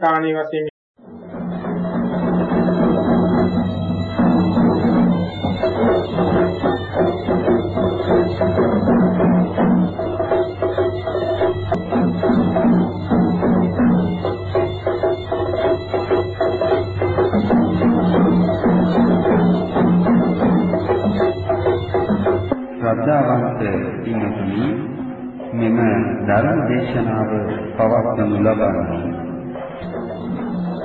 කාණී වශයෙන් ශ්‍රද්ධාවන්ත පින්තුනි මෙම ධර්ම දේශනාව පවත්වනු ලබන්නේ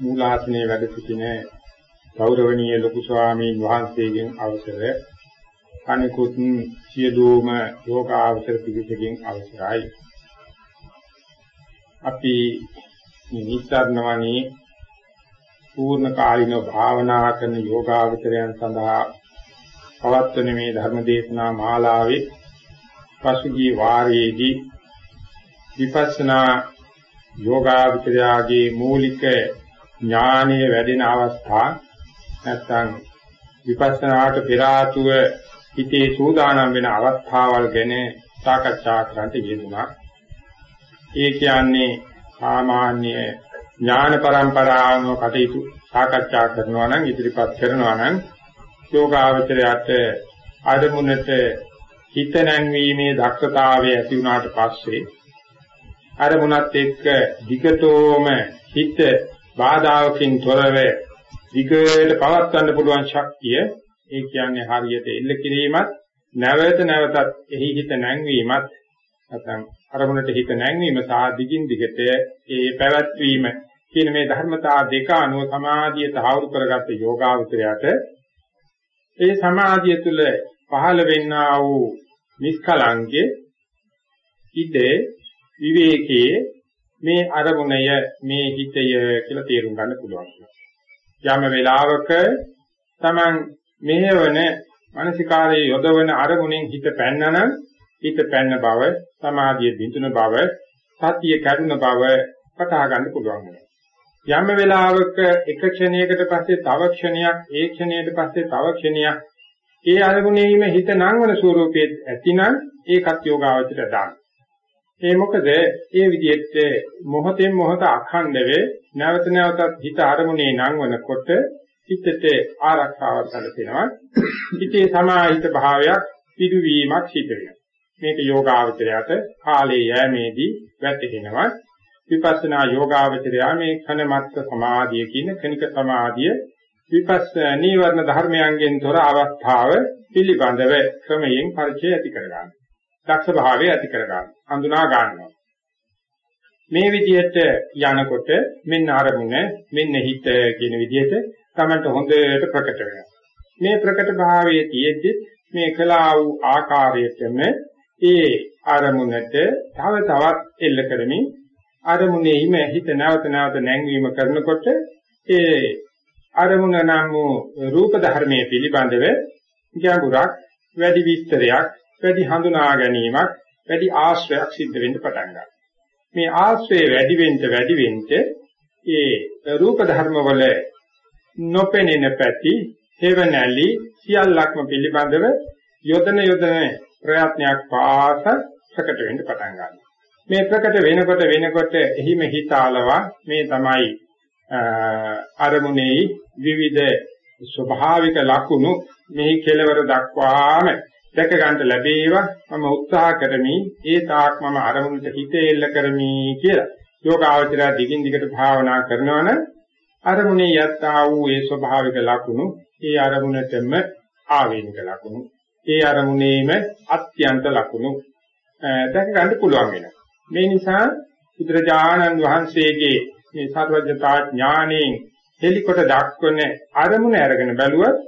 මූලාසනයේ වැඩ සිටින ගෞරවනීය ලොකු ස්වාමීන් වහන්සේගෙන් අවසර අනිකුත් සියලුම යෝගාවසර පිළිසකින් අවසරයි. අපි මේ නිස්සාරණවණී පූර්ණ කාලින භාවනා කරන යෝගාවචරයන් සඳහා පවත්වන මේ ධර්ම දේශනා මාලාවේ පසුගිය වාරයේදී විපස්සනා යෝගාවචරයාගේ මූලික ඥානීය වැඩෙන අවස්ථා නැත්නම් විපස්සනාට පෙර ආතුව හිතේ සූදානම් වෙන අවස්ථාවල් ගැන සාකච්ඡා කරන්න යෙදුණා. ඒ කියන්නේ සාමාන්‍ය ඥාන પરම්පරාවම කටයුතු සාකච්ඡා කරනවා නම් ඉදිරිපත් කරනවා නම් යෝගාවචරයට ආදමුණට හිත නැංවීමේ දක්ෂතාවය ඇති වුණාට පස්සේ අරමුණත් එක්ක විගතෝම හිත බාධාවකින් තොරව විගයට පවත්වන්න පුළුවන් ශක්තිය ඒ කියන්නේ හරියට එල්ල කිරීමත් නැවත නැවතත් එහි හිත නැංවීමත් නැත්නම් අරමුණට හිත නැංවීම සහ දිගින් දිගට ඒ පැවැත්වීම කියන මේ ධර්මතා දෙක අනුව සමාධිය තහවුරු කරගත්ත යෝගාවචරයට ඒ සමාධිය තුළ පහළ වෙන්නා වූ නිස්කලංකේ ඉදේ විවේකයේ මේ අරමුණය මේ හිතය කියලා තේරුම් ගන්න පුළුවන්. යම් වෙලාවක Taman මෙහෙවන මානසිකාරයේ යොදවන අරමුණෙන් හිත පැන්නනම් හිත පැන්න බව, සමාධිය බිඳුන බව, සතිය කැඩුන බව පටහ ගන්න පුළුවන් වෙනවා. යම් වෙලාවක එක ක්ෂණයකට පස්සේ තව ක්ෂණයක්, ඒ ක්ෂණයට පස්සේ තව ක්ෂණයක්, ඒ අරමුණේම හිත නංවන ස්වરૂපයේ ඇතිනම් ඒකත් යෝගාවචර දාන. ඒ මොකද ඒ විදිහට මොහොතෙන් මොහොත අඛණ්ඩව නැවත නැවතත් හිත අරමුණේ නංවනකොට හිතට ආරක්ෂාවක් ලැබෙනවා. හිතේ සමාහිත භාවයක් පිළිවීමක් සිදු වෙනවා. මේක යෝගාවචරයට කාලයේ යෑමේදී වැටහෙනවා. විපස්සනා යෝගාවචරය මේ කනමත්ත සමාධිය කියන කනික සමාධිය විපස්ස නීවරණ ධර්මයන්ගෙන් තොර අවස්ථාව පිළිබඳව ක්‍රමයෙන් පරිචය ඇති කරගන්න. දක්ෂ භාවය ඇති කරගන්න. හඳුනා ගන්නවා. මේ විදිහට යනකොට මෙන්න අරමුණ මෙන්න හිත කියන විදිහට තමන්ට හොඳට ප්‍රකට වෙනවා. මේ ප්‍රකට භාවයේ තියෙද්දි මේ කලා වූ ආකාරයටම ඒ අරමුණට තව තවත් එල්ල කරමින් අරමුණේම හිත නැවත නැවත නැංවීම කරනකොට ඒ අරමුණ නම් වූ රූප ධර්මයේ පිළිබඳව ගැඹුරක් වැඩි විස්තරයක් වැඩි හඳුනා ගැනීමක් වැඩි ආශ්‍රයක් සිද්ධ වෙන්න පටන් ගන්නවා. මේ ආශ්‍රය වැඩි වෙන්න වැඩි වෙන්න ඒ රූප ධර්ම වල නොපෙනෙන පැති හේවණලි සියල්ලක්ම පිළිබඳව යොදන යොදන ප්‍රයත්නයක් පාස ප්‍රකට වෙන්න පටන් ගන්නවා. මේ ප්‍රකට වෙනකොට වෙනකොට එහිම හිතාලවා මේ තමයි අරමුණේ විවිධ ස්වභාවික ලක්ෂණ මෙහි කෙලවර දක්වාම දැක ගන්න ලැබේවා. මම උත්සාහ කරමි. ඒ තාක් මම අරමුණට හිත එල්ල කරමි කියලා. යෝගාවචරය දිගින් දිගට භාවනා කරනවනම් අරමුණේ යත්තා වූ ඒ ස්වභාවික ලක්ෂණ ඒ අරමුණටම ආවේනික ලක්ෂණ ඒ අරමුණේම අත්‍යන්ත ලක්ෂණ දැක ගන්න පුළුවන් වෙනවා. මේ නිසා බුදුරජාණන් වහන්සේගේ මේ සර්වඥතා ඥාණයෙන් හෙලිකොට දක්වන අරමුණ අරගෙන බැලුවත්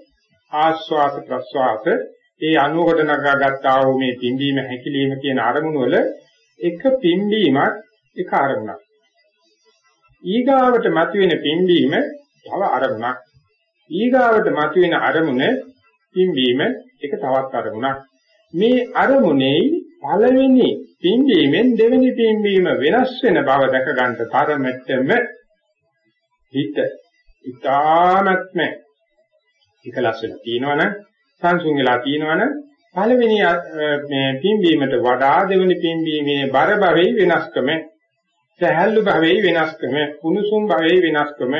ආස්වාස ප්‍රස්වාස ඒ අනුකොට නගා ගත්තා වූ මේ පිම්බීම හැකිලිම කියන අරමුණ වල එක පිම්බීමක් එක අරමුණක්. ඊගාවට මතුවෙන පිම්බීම තව අරමුණක්. ඊගාවට මතුවෙන අරමුණ පිම්බීම එක තවත් අරමුණක්. මේ අරමුණේ පළවෙනි පිම්බීමෙන් දෙවෙනි පිම්බීම වෙනස් වෙන බව දැක ගන්න තරමටම හිත ඊ타මත්ම එකලස් වෙලා තියෙනවනම් සංසුන් වෙලා තියෙනවනම් පළවෙනි මේ පිම්බීමට වඩා දෙවෙනි පිම්බීමේ බර භවෙයි වෙනස්කම සහැල්ලු භවෙයි වෙනස්කම කුණුසුම් භවෙයි වෙනස්කම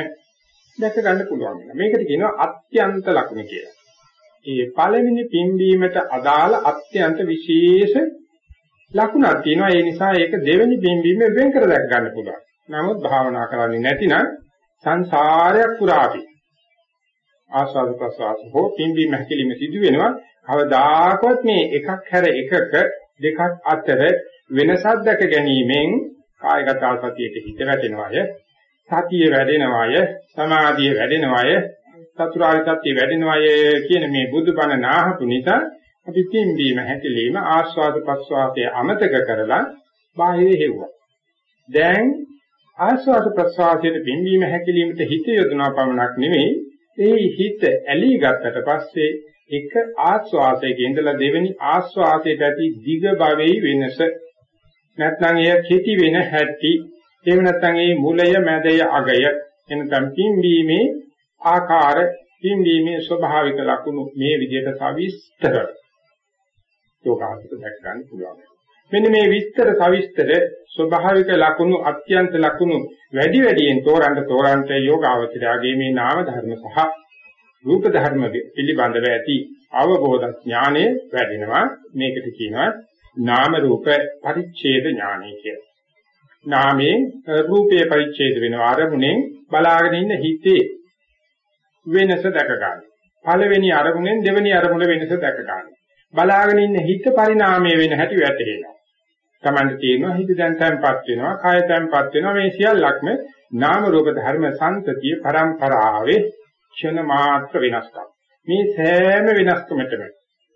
දැක ගන්න පුළුවන් වෙනවා. මේකට කියනවා අත්‍යන්ත ලක්ෂණ කියලා. ඒ පළවෙනි පිම්බීමට අදාළ අත්‍යන්ත විශේෂ ලකුණක් තියෙනවා. ඒ නිසා ඒක දෙවෙනි පිම්බීමෙන් වෙන් කර දැක් ගන්න පුළුවන්. නමුත් භාවනා කරන්නේ නැතිනම් සංසාරයක් පුරා අපි ආස්වාද ප්‍රසවාස හෝ පිම්බීම හැකිලිම සිදු වෙනවා. කවදාකවත් මේ එකක් හැර එකක දෙකක් අතර වෙනසක් දැක ගැනීමෙන් කායගත සතියේ හිත වැටෙනවාය. සතිය වැඩෙනවාය. සමාධිය වැඩෙනවාය. චතුරාර්ය සත්‍ය වැඩෙනවාය කියන මේ බුදුබණ නාහපු නිසා අපි පිම්බීම හැකිලිම ආස්වාද ප්‍රස්වාසයේ අමතක කරලා බාහිර හෙව්වා. දැන් ආස්වාද ප්‍රස්වාසයේ පිම්බීම හැකිලිමට හිත යොදනවා පමණක් නෙමෙයි ඒ හිත ඇලී ගත්තට පස්සේ එක ආස්වාසයක ඉඳලා දෙවෙනි ආස්වාසයට ඇති දිග භවෙයි වෙනස. නැත්නම් එය කෙටි වෙන හැටි. එහෙම නැත්නම් ඒ මුලය මැදය අගය එනකම් පිම්බීමේ ආකාර පිම්බීමේ ස්වභාවික ලක්ෂණ මේ විදිහට සවිස්තර යෝගාසක දැක් ගන්න පුළුවන්. මෙන්න මේ විස්තර සවිස්තර ස්වභාවික ලක්ෂණ අත්‍යන්ත ලක්ෂණ වැඩි වැඩියෙන් තෝරන්න තෝරන්න යෝගාවචරයාගේ මේ නාම ධර්ම සහ රූප ධර්ම පිළිබඳව ඇති අවබෝධ ඥානය වැඩෙනවා මේකට කියනවා නාම රූප පරිච්ඡේද ඥානය කියලා. නාමයෙන් රූපයේ පරිච්ඡේද වෙනවා අරමුණෙන් බලාගෙන ඉන්න හිතේ වෙනස දැක ගන්න. පළවෙනි අරමුණෙන් දෙවෙනි අරමුණ වෙනස දැක ගන්න. බලාගෙන ඉන්න හිත පරිණාමය වෙන හැටි වැටහෙනවා. Tamanda තියෙනවා හිත දැන් තැම්පත් වෙනවා, කාය තැම්පත් වෙනවා මේ සියල්ලක්ම නාම රූප ධර්ම සංතතිය පරම්පරාවේ ක්ෂණ මාත්‍ර වෙනස්කම්. මේ සෑම වෙනස්කමකටම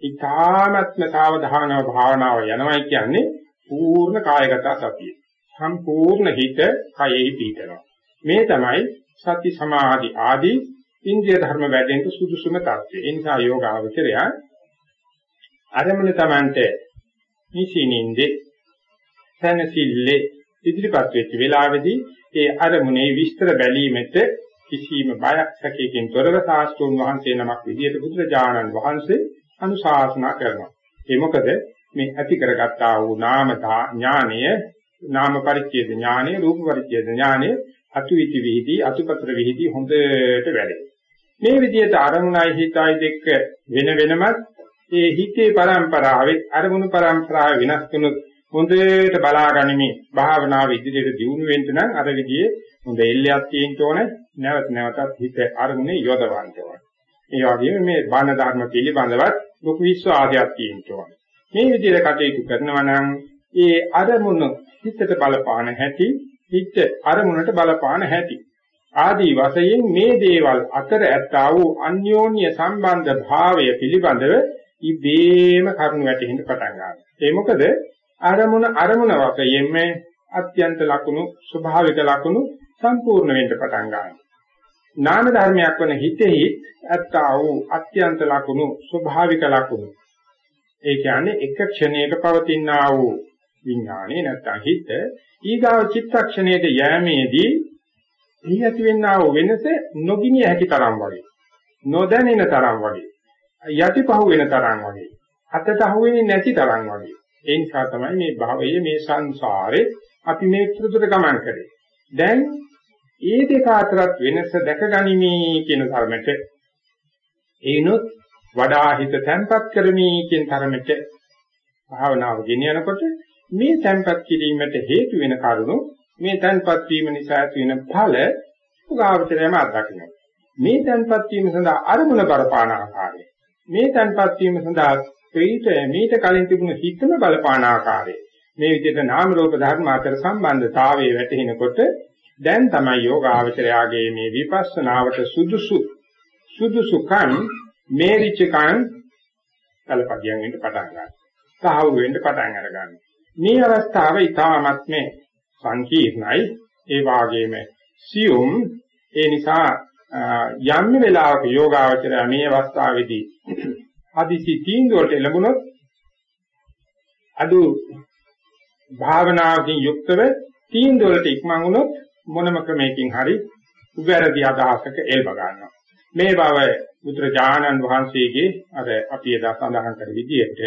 ඊ타ත්ම සාවධානව භාවනාව යනවයි කියන්නේ පූර්ණ කායගත සතිය. සම්පූර්ණ හිත කයෙහි පිහිටනවා. මේ තමයි සති සමාධි ආදී ඉන්ද්‍රිය ධර්ම වැඩෙන්න සුදුසුම තත්ත්වය. ඒ නිසා යෝගාවචරය අරමුණ Tamante නිසිනින්දේ සැනසille ඉදිරිපත් වෙච්ච වෙලාවේදී ඒ අරමුණේ විස්තර බැලීමට කිසිම බයක් සැකයකින් තොරව සාස්තුන් වහන්සේ නමක් විදියට බුදුරජාණන් වහන්සේ අනුශාසනා කරනවා. ඒ මොකද මේ ඇති කරගත්තා වූ නාමතා ඥානය නාම පරිච්ඡේද ඥානය රූප පරිච්ඡේද ඥානය අතුවිති විහිදි අතුපතර විහිදි හොඳට වැඩේ. මේ විදිහට අරමුණයි හිතයි දෙක වෙන වෙනමත් ඒ හිතේ પરම්පරාවෙත් අරමුණු પરම්පරාව වෙනස් වෙනුත් හොඳට බලාගනිමින් භාවනාව ඉදිරියට දියුණු වෙන්න නම් අර විදිහේ හොඳ එල්ලයක් තියෙන්න ඕනේ නැවත නැවතත් හිත අරමුණේ යොදවන්න ඕනේ. ඒ වගේම මේ බාන ධර්ම පිළිබඳවත් ලොකු විශ්වාසයක් තියෙන්න ඕනේ. මේ විදිහට කටයුතු කරනවා නම් ඒ අරමුණ හිතට බලපාන හැටි, හිත අරමුණට බලපාන හැටි. ආදී වශයෙන් මේ දේවල් අතර ඇත්තා වූ අන්‍යෝන්‍ය සම්බන්ධ භාවය පිළිබඳව ඉබේම කරුණු වැටෙන්න පටන් ගන්නවා. ඒ මොකද අරමුණ අරමුණ වශයෙන්ම අත්‍යන්ත ලක්ෂණ ස්වභාවික ලක්ෂණ සම්පූර්ණ වෙන්න පටන් ගන්නවා. නාම ධර්මයක් වන හිතෙහි ඇත්තා වූ අත්‍යන්ත ලක්ෂණ ස්වභාවික ලක්ෂණ. ඒ කියන්නේ එක ක්ෂණයක පවතිනා වූ විඥානේ නැත්නම් හිත ඊගාව චිත්තක්ෂණයට යෑමේදී එහි ඇතිවෙනා වූ වෙනස නොගිනිය හැකි තරම් වගේ. නොදැනෙන තරම් වගේ. යටිපහුව වෙන තරම් වගේ. අතට අහුවෙන්නේ නැති තරම් වගේ. ඒ නිසා තමයි මේ භවයේ මේ සංසාරේ අපි මේ පිටුතට ගමන් කරේ. දැන් ඒ දෙක අතරත් වෙනස දැකගනිමි කියන තරමට ඒනොත් වඩා හිත තැම්පත් කරමි කියන තරමට භාවනාව ගෙනියනකොට මේ තැම්පත් කිරීමට හේතු වෙන කරුණු මේ තැම්පත් වීම නිසා ඇති වෙන ඵල උගාවචරයම අත්දකින්න. මේ තන්පත් වීම සඳහා අරමුණ බරපාන ආකාරය. මේ තන්පත් වීම සඳහා ප්‍රීත මීට කලින් තිබුණු හිතන බලපාන ආකාරය. මේ විදිහට නාම රූප ධර්ම අතර සම්බන්ධතාවයේ වැටහෙනකොට දැන් තමයි යෝගාවචරයාගේ මේ විපස්සනාවට සුදුසු සුදුසුකම් මේරිචකම් කලපදියම් වෙන්න පටන් ගන්නවා. සාහවුරු වෙන්න පටන් අර ගන්නවා. මේ අවස්ථාව ඊටමත් මේ සංකීර්ණයි ඒ වාගේම සියුම් ඒ නිසා යම් වෙලාවක යෝගාවචරය මේ අවස්ථාවේදී අදිසි තීන්දුවට ලැබුණොත් අදු භාවනාවකින් යුක්තව තීන්දුවලට ඉක්මන් වුණොත් මොනම ක්‍රමයකින් හරි උගැරදි අදහසක එල්බ ගන්නවා. මේ බව බුදුරජාණන් වහන්සේගේ අර අපි එදා සඳහන් කර විදිහට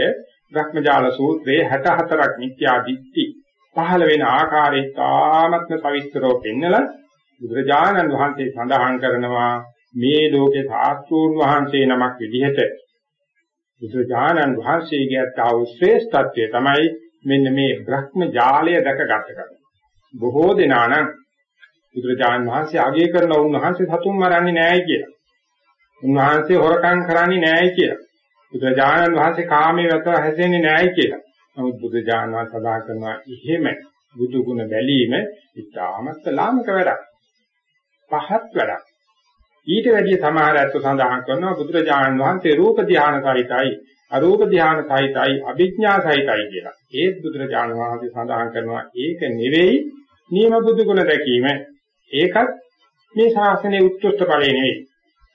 භ්‍රමජාල සූත්‍රයේ 64ක් මිත්‍යා දිට්ඨි පහළ වෙන ආකාරය තාමත්ම පවිත්‍රව පෙන්නලා බුදුරජාණන් වහන්සේ සඳහන් කරනවා මේ ලෝකේ සාස්ත්‍රූන් වහන්සේ නමක් විදිහට බුදුරජාණන් වහන්සේගේ අත්තා වූ ශ්‍රේෂ්ඨත්වය තමයි මෙන්න මේ බ්‍රහ්ම ජාලය දැකගත කරන. බොහෝ දෙනා නම් බුදුරජාණන් වහන්සේ අගය කරන උන්වහන්සේ සතුන් මරන්නේ නැහැ කියලා. උන්වහන්සේ හොරකම් කරන්නේ නැහැ කියලා. බුදුරජාණන් වහන්සේ කාමයේ වැතව හැසෙන්නේ නැහැ කියලා. නමුත් බුදුරජාණන් වහන්සේ සදා කරනවා එහෙම බුදු ගුණ බැලීම ඉතාමත් ලාමක වැඩක්. පහත් වැඩක්. ඊට වැඩිය සමහර අත්ව සඳහන් කරනවා බුදුරජාණන් වහන්සේ රූප ධානය සහිතයි අරූප ධානය සහිතයි අභිඥා සහිතයි කියලා. ඒත් බුදුරජාණන් වහන්සේ සඳහන් කරනවා ඒක නෙවෙයි නියම බුදු ගුණ දැකීම. ඒකත් මේ ශාසනයේ උත්කෘෂ්ඨ ඵලය නෙවෙයි.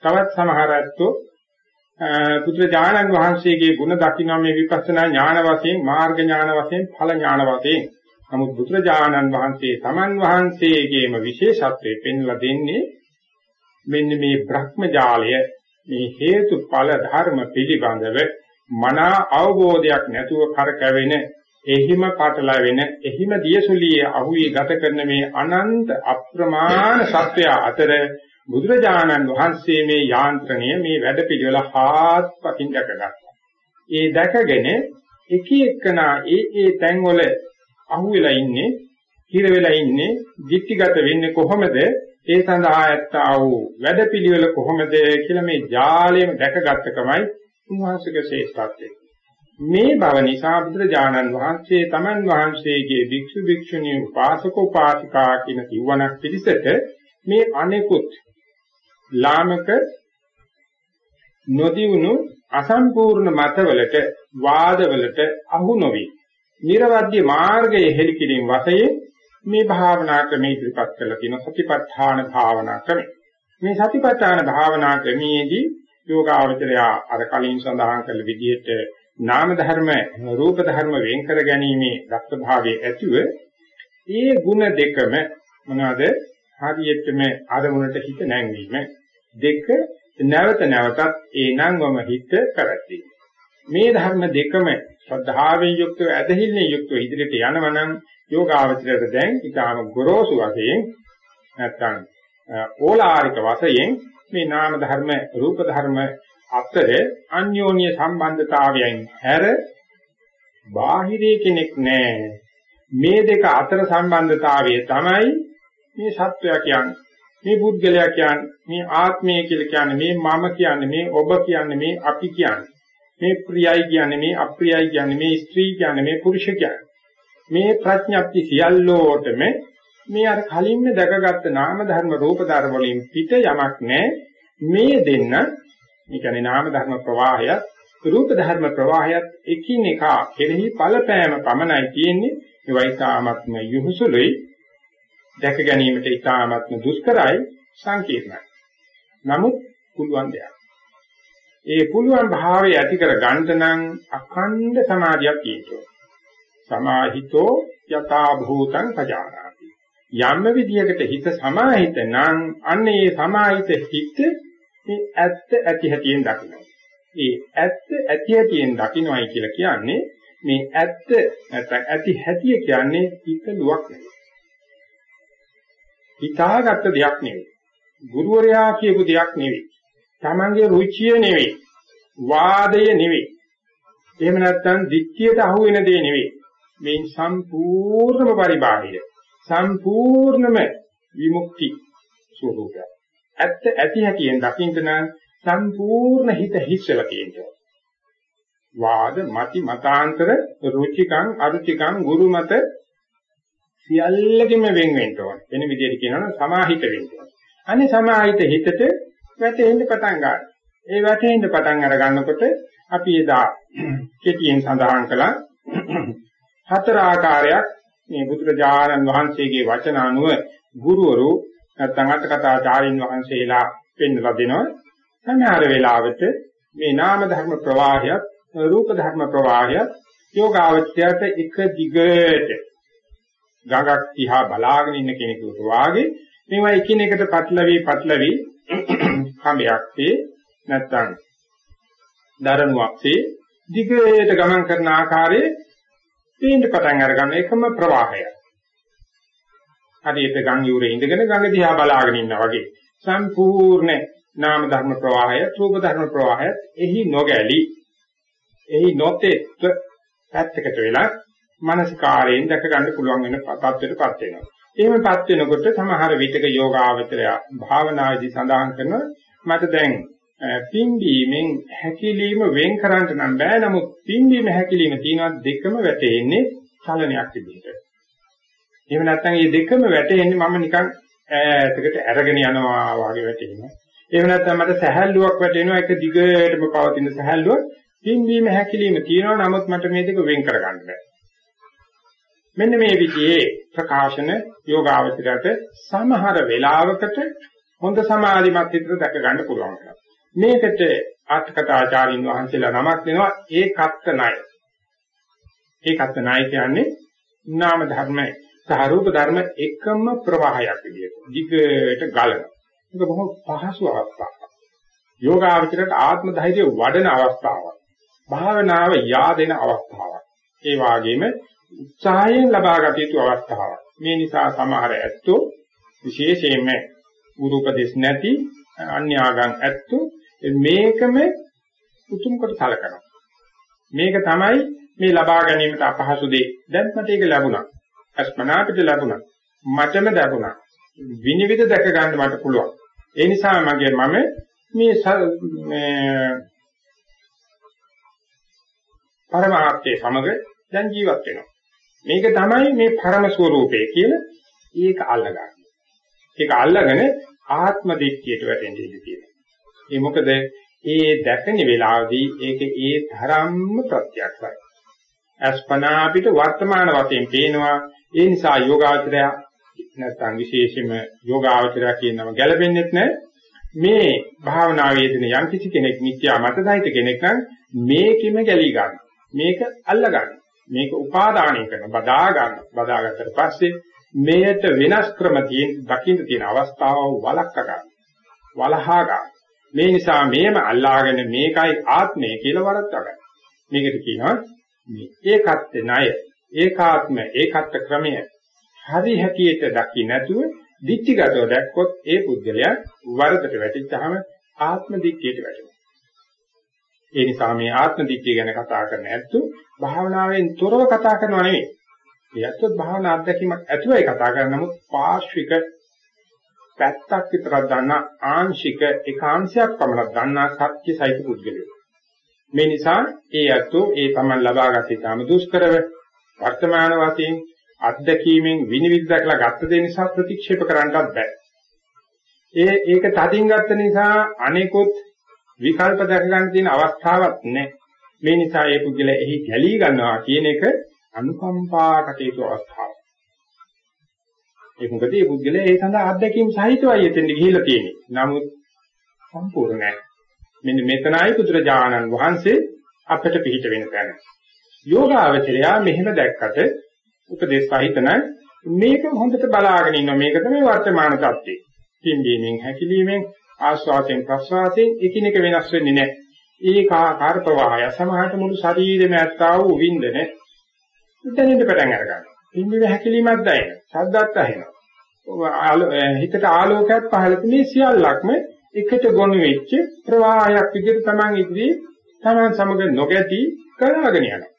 තවත් සමහර අත්ව පුත්‍රජානන් වහන්සේගේ ගුණ දකින්න මේ විපස්සනා ඥාන වශයෙන් මාර්ග ඥාන වශයෙන් ඵල ඥාන වශයෙන් නමුත් පුත්‍රජානන් වහන්සේ තමන් වහන්සේගේම විශේෂත්වය පෙන්වලා දෙන්නේ මෙන්න මේ බ්‍රහ්මජාලය මේ හේතුඵල ධර්ම පිළිබඳව මනා අවබෝධයක් නැතුව කරකැවෙන එහිම පටලැවෙන එහිම දියසුලියේ අහුවේ ගත කරන මේ අනන්ත අප්‍රමාණ සත්‍ය අතර බුදුරජාණන් වහන්සේ මේ යාන්ත්‍රණය මේ වැඩපිළිවෙල හාත්පසින් දැකගත්තා. ඒ දැකගෙන එක එකනා ඒ ඒ තැන්වල අහුවෙලා ඉන්නේ, හිර වෙලා ඉන්නේ, ධිට්ඨිගත වෙන්නේ කොහොමද? ඒ සඳහා ඇත්තා වූ වැඩපිළිවෙල කොහොමද කියලා මේ ජාලයම දැකගත්තකමයි උන්වහන්සේගේ ශ්‍රේෂ්ඨත්වය. මේ බව නිසා බුදුරජාණන් වහන්සේ තමන් වහන්සේගේ භික්ෂු භික්ෂුණී උපාසක උපාසිකා කියන සිවණක් පිළිසෙට මේ අනෙකුත් ලාමක නොදියුණු අසම්පූර්ණ මතවලට වාදවලට අහු නොවි. නිර්වද්‍ය මාර්ගයේ හෙලිකිරීම වශයෙන් මේ භාවනා ක්‍රමයේ ඉදිරිපත් කරලා තියෙන සතිපට්ඨාන භාවනා ක්‍රමය. මේ සතිපට්ඨාන භාවනා ක්‍රමයේදී යෝගාවචරය අර කලින් සඳහන් කළ විදිහට නාම ධර්ම රූප ධර්ම වෙන් කර ගැනීමේ දක්ෂ භාවයේ ඇතිව ඒ ಗುಣ දෙකම මොනවාද? හරියටම අරමුණට හිත නැංවීම. දෙක නැවත නැවතත් ඒ නංවම හිත පැවැත්වීම. මේ ධර්ම දෙකම ශ්‍රද්ධාවෙන් යුක්තව ඇදහිල්ලෙන් යුක්තව ඉදිරියට යනවනම් යෝගාවචරයට දැන් ඊටාම ගොරෝසු වශයෙන් නැත්තම් ඕලාරික වශයෙන් මේ නාම ධර්ම රූප ධර්ම අතර අන්‍යෝන්‍ය සම්බන්ධතාවයන් හැර බාහිරේ කෙනෙක් නැහැ මේ දෙක අතර සම්බන්ධතාවය තමයි මේ සත්වයා කියන්නේ. මේ පුද්ගලයා කියන්නේ මේ ආත්මය කියලා කියන්නේ මේ මම කියන්නේ මේ ඔබ කියන්නේ මේ අපි කියන්නේ. මේ ප්‍රියයි කියන්නේ මේ අප්‍රියයි කියන්නේ මේ ස්ත්‍රී කියන්නේ මේ පුරුෂ කියන්නේ. මේ ප්‍රඥප්ති සියල්ලෝටම මේ අර කලින්ම දැකගත්ත නාම ධර්ම රූප ධර්ම වලින් පිට යමක් නැහැ. මේ දෙන්න මේ කියන්නේ නාම ධර්ම ප්‍රවාහයත් රූප ධර්ම ප්‍රවාහයත් එකිනෙකා කෙරෙහි ඵලපෑම පමණයි තියෙන්නේ. ඒ වයිතාමත්ම යහුසුලයි. දැක ගැනීමට ඉතාමත්ම දුෂ්කරයි සංකීර්ණයි. නමුත් පුළුවන් දෙයක්. ඒ පුළුවන් භාවය ඇති කර ගන්න නම් අඛණ්ඩ සමාධියක් තියෙනවා සමාහිතෝ යථා භූතං පජානාති යම් විදියකට හිත සමාහිත නම් අන්න ඒ සමාහිත හිත මේ ඇත්ත ඇති හැටියෙන් දකිනවා. ඒ ඇත්ත ඇති හැටියෙන් දකින්නයි කියලා කියන්නේ මේ ඇත්ත නැත්නම් ඇති හැටිය කියන්නේ හිතලුවක් නෙවෙයි. හිතාගත්ත දෙයක් නෙවෙයි. ගුරුවරයා කියපු දෙයක් නෙවෙයි. Tamange රුචිය නෙවෙයි. වාදය නෙවෙයි. එහෙම නැත්නම් දික්කියට අහු වෙන දේ නෙවෙයි. මේ සම්පූර්ණම පරිබාහිර සම්පූර්ණම විමුක්ති ස්වરૂපය. ඇත්ත ඇති හැටියෙන් දකින්න නම් සම්පූර්ණ හිත හිස් වෙලා තියෙනවා. වාද මති මතාන්තර රුචිකං අරුචිකං ගුරු මත සියල්ලකින්ම වෙන් වෙන්න ඕන. වෙන විදිහට කියනවනම් සමාහිත වෙන්න ඕන. අනේ සමාහිත හිතට වැටෙන්න පටන් ගන්නවා. ඒ වැටෙන්න පටන් අර ගන්නකොට අපි එදා කෙටියෙන් සඳහන් කළා හතර ආකාරයක් මේ බුදුරජාණන් වහන්සේගේ වචන අනුව ගුරුවරු නැත්නම් අටකථාචාරින් වහන්සේලා පෙන්වලා දෙනවා. සමහර වෙලාවට මේ නාම ධර්ම ප්‍රවාහයත් රූප ධර්ම ප්‍රවාහයත් යෝගාවචරයට එක දිගට ගඟක් දිහා බලාගෙන ඉන්න කෙනෙකුට වාගේ මේවා එකිනෙකට පටලවි පටලවි කඹයක් නැත්නම් දරණුවක්සේ දිගට ගමන් කරන ආකාරයේ පේන්න පටන් අරගන්න එකම ප්‍රවාහය. හරියට ගම් යුරේ ඉඳගෙන ගඟ දිහා බලාගෙන ඉන්නා වගේ සම්පූර්ණ නාම ධර්ම ප්‍රවාහය, රූප ධර්ම ප්‍රවාහය එහි නොගැලී එහි නොතෙත් පැත්තකට වෙලා මානසිකාරයෙන් දැක ගන්න පුළුවන් වෙන තත්ත්වයටපත් වෙනවා. එහෙමපත් වෙනකොට සමහර විටක යෝගාවචරය භාවනාදී සඳහන් කරනවා මට දැන් පිම්බීමෙන් හැකිලිම වෙන් කරන්න නම් බෑ නමුත් පිම්බීම හැකිලිම තියෙනවා දෙකම වැටෙන්නේ චලනයක් විදිහට. එහෙම නැත්නම් මේ දෙකම වැටෙන්නේ මම නිකන් ඈතකට අරගෙන යනවා වගේ වැටෙනවා. එහෙම නැත්නම් මට සහැල්ලුවක් වැටෙනවා එක දිගටම පවතින සහැල්ලුව පිම්බීම හැකිලිම තියෙනවා නමුත් මට මේ දෙක වෙන් කරගන්න බෑ. මෙන්න මේ විදිහේ ප්‍රකාශන යෝගාවචරයට සමහර වෙලාවකට හොඳ සමාධිමත් විතර දැක ගන්න පුළුවන් කරනවා. මේකට ආත්කතාචාරින් වහන්සේලා නමක් දෙනවා ඒකත්ත ණය. ඒකත්ත ණය කියන්නේ නාම ධර්ම සහ රූප ධර්ම එකම ප්‍රවාහයක් විදියට. දිගට ගලන. ඒක බොහොම පහසු අවස්ථාවක්. යෝගාවචරයට ආත්ම ධෛර්යය වඩන අවස්ථාවක්. භාවනාව yaadෙන අවස්ථාවක්. ඒ වගේම උත්සාහයෙන් ලබාගත යුතු අවස්ථාවක්. මේ නිසා සමහර ඇත්තෝ විශේෂයෙන්ම උරුපදේශ නැති අන්‍යාගම් ඇත්තෝ මේකම උතුම් කොට සලකනවා. මේක තමයි මේ ලබා ගැනීමට අපහසු දෙය. දැන් මට ඒක ලැබුණා. අස්මනා පිට ලැබුණා. මටම ලැබුණා. විනිවිද දැක ගන්න මට පුළුවන්. ඒ නිසා මගේ මම මේ මේ පරමාර්ථයේ සමග දැන් ජීවත් වෙනවා. මේක තමයි මේ පරම ස්වરૂපය කියලා ඒක අල්ලගන්න. ඒක අල්ලගෙන ආත්ම දිට්ඨියට වැටෙන්න ඉඩ තියෙනවා. ඒ මොකද ඒ දැකෙන වෙලාවදී ඒක ඒ තරම්ම ප්‍රත්‍යක්ෂයි. අස්පනා අපිට වර්තමාන වශයෙන් පේනවා. ඒ නිසා යෝගාචරය නැත්නම් විශේෂයෙන්ම යෝගාචරය කියනම ගැළපෙන්නේ නැහැ. මේ භාවනා වේදන යම් කිසි කෙනෙක් මිත්‍යා මතසහිත කෙනෙක් නම් මේකෙම ගැලී ගන්න. මේක අල්ල ගන්න. මේක උපාදානය කරන බදා ගන්න. බදාගත්තට පස්සේ මෙයට වෙනස් ක්‍රම තියෙන දකින්න තියෙන අවස්ථාව වළක්වා ගන්න. වලහා ගන්න. මේ නිසා මේම අල්ලාගෙන මේකයි ආත්මය කියලා වරද්දා ගන්න. මේකට කියනවා මේ ඒකත් ණය ඒකාත්ම ඒකත් ක්‍රමය හරි හැටියට දකි නැතුව දිච්චිගතව දැක්කොත් ඒ පුද්ගලයා වරදට වැටිච්චාම ආත්ම දික්කයට වැටෙනවා. ඒ නිසා මේ ආත්ම දික්කය ගැන කතා කරන්න ඇත්තු භාවනාවෙන් තොරව කතා කරනව නෙවෙයි. ඒත් භාවනා අත්දැකීමක් ඇතුවයි කතා කරන නමුත් පාර්ශ්වික පැත්තක් විතරක් දන්න ආංශික ඒකාංශයක් පමණක් දන්නා සත්‍ය සහිත පුද්ගලයෙක්. මේ නිසා ඒ අතෝ ඒ තමන් ලබාගත් ඊටම දුෂ්කරව වර්තමාන වශයෙන් අත්දැකීමෙන් විනිවිද දැකලා ගත්ත දේ නිසා ප්‍රතික්ෂේප කරන්නවත් බෑ. ඒ ඒක තදින් ගත්ත නිසා අනෙකුත් විකල්ප දැක ගන්න තියෙන අවස්ථාවක් නැහැ. මේ නිසා ඒ පුද්ගලයා එහි ගැලී ගන්නවා කියන එක අනුකම්පා කටයුතු අවස්ථාවක්. ඒ මොකද මේ පුද්ගලයා ඒ සඳහා අත්දැකීම් සහිතවයි එතෙන්ට ගිහිල්ලා තියෙන්නේ. නමුත් සම්පූර්ණ නැහැ. මෙන්න මෙතනයි පුදුරජානන් වහන්සේ අපට පිළිහිට වෙන තැන. යෝගාවචරයා මෙහෙම දැක්කට උපදේශ සහිතන මේක හොඳට බලාගෙන ඉන්නවා. මේක තමයි වර්තමාන තත්ත්වය. තින්දීමෙන් හැකිලීමෙන් ආස්වාදයෙන් ප්‍රස්වාදයෙන් එකිනෙක වෙනස් වෙන්නේ නැහැ. ඒකාකාර ප්‍රවාහය සමහරට මුළු ශරීරෙම ඇත්තා වූ වින්දන දැනෙන්න පටන් අර ගන්නවා. ඉන්දිය හැකිලීමක් දැනෙනවා. ශබ්දත් ඇහෙනවා. හිතට ආලෝකයක් පහළ තුනේ සියල්ලක්ම එකට ගොනු වෙච්ච ප්‍රවාහයක් විදිහට Taman ඉදිරි Taman සමග නොගැටි කරගෙන යනවා.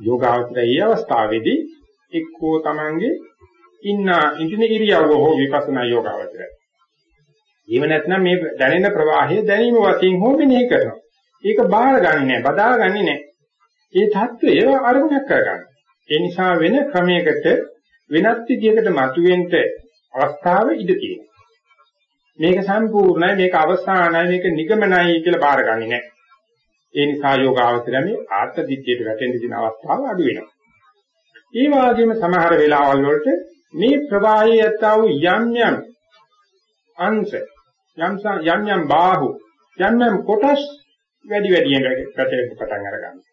යෝගාවචරයේ අවස්ථාවේදී එක්කෝ Tamanගේ ඉන්න ඉඳින ඉරියව්ව හෝ විපස්සනා යෝගාවචරය. ඊම නැත්නම් මේ දැනෙන ප්‍රවාහය දැනීම වශයෙන් හෝ මෙනෙහි කරනවා. ඒක බාහිර ගන්නේ නැහැ, බදාගන්නේ නැහැ. ඒ தත්ත්වය අරමුණක් කරගන්න. ඒ නිසා වෙන ක්‍රමයකට වෙනත් විදියකට මතුවෙන්න අවස්ථාව ඉඳ තියෙනවා. මේක සම්පූර්ණයි, මේක අවසානයි, මේක නිගමනයි කියලා බාරගන්නේ නැහැ. ඒ නිසා යෝගාවචරය මේ ආත්මදිත්‍යයට වැටෙන්න දින අවස්ථාව අඩු වෙනවා. ඒ වගේම සමහර වෙලාවල් වලට මේ ප්‍රවාහයේ යත්තා වූ යම් යම් අංශ යම් යම් යම් බාහු යම් යම් කොටස් වැඩි වැඩියෙන් පැටලෙන්න පටන් අරගන්නවා.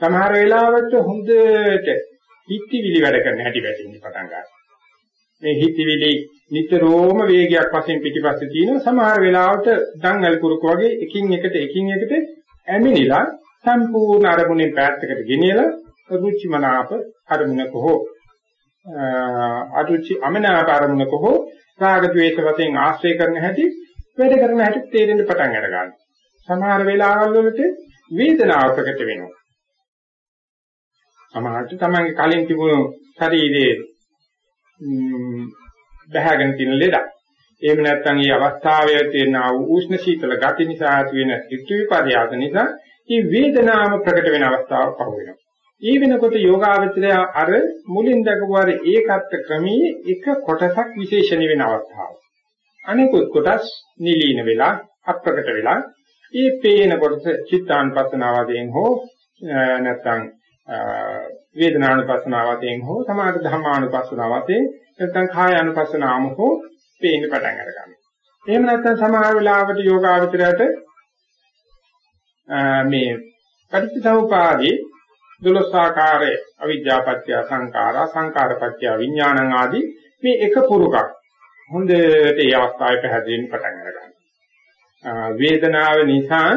සමහර වෙලාවට හොඳට හිතවිලි වැඩ කරන හැටි වැටෙන්න පටන් ගන්නවා. මේ හිතවිලි නිතරම වේගයක් වශයෙන් පිටිපස්සේ තියෙන සමහර වෙලාවට දංගල් කුරුක වගේ එකින් එකට එකින් එකට ඇමිනිලා සම්පූර්ණ අරමුණෙන් පැත්තකට ගෙනියලා රුචි මනාප අරමුණක හෝ අරුචි අමනාප අරමුණක හෝ රාග ద్వේෂ වශයෙන් ආශ්‍රය කරන හැටි වැඩ කරන හැටි තේරෙන්න පටන් අර ගන්නවා. සමහර වෙලාවල් වලට වේදනාව ප්‍රකට වෙනවා. සමහරට තමන්ගේ කලින් තිබුණු ශරීරයේ බහගෙන තියෙන ලෙඩක්. එහෙම නැත්නම් මේ අවස්ථාවේ තියෙන උෂ්ණ සීතල ගති නිසා ඇති වෙන ඍතු විපර්යාස නිසා මේ වේදනාව ප්‍රකට වෙන අවස්ථාවක් පහු වෙනවා. ඒ වෙනකොට යෝගාවචරය අර මුලින් දක්වපු අර ඒකත් ක්‍රමයේ එක කොටසක් විශේෂණ වෙන අවස්ථාව. අනිකුත් කොටස් නිලීන වෙලා අප්‍රකට වෙලා ඒ පේන කොටස චිත්තානුපස්සනාවයෙන් හෝ නැත්නම් වේදනානුපස්සනාවයෙන් හෝ සමාධි ධර්මානුපස්සනාවයෙන් නැත්නම් කායානුපස්සනාවම හෝ පේන්න පටන් අර ගන්නවා. එහෙම නැත්නම් සමහර වෙලාවට යෝගාවචරයට මේ පටිච්චසමුපාදේ දොළොස්ආකාරයේ අවිද්‍යාපත්‍ය සංඛාරා සංඛාරපත්‍ය විඥානං ආදී මේ එක පුරුකක් හොඳට ඒ අවස්ථාවේ පැහැදිලිව පටන් අර ගන්නවා. වේදනාව නිසා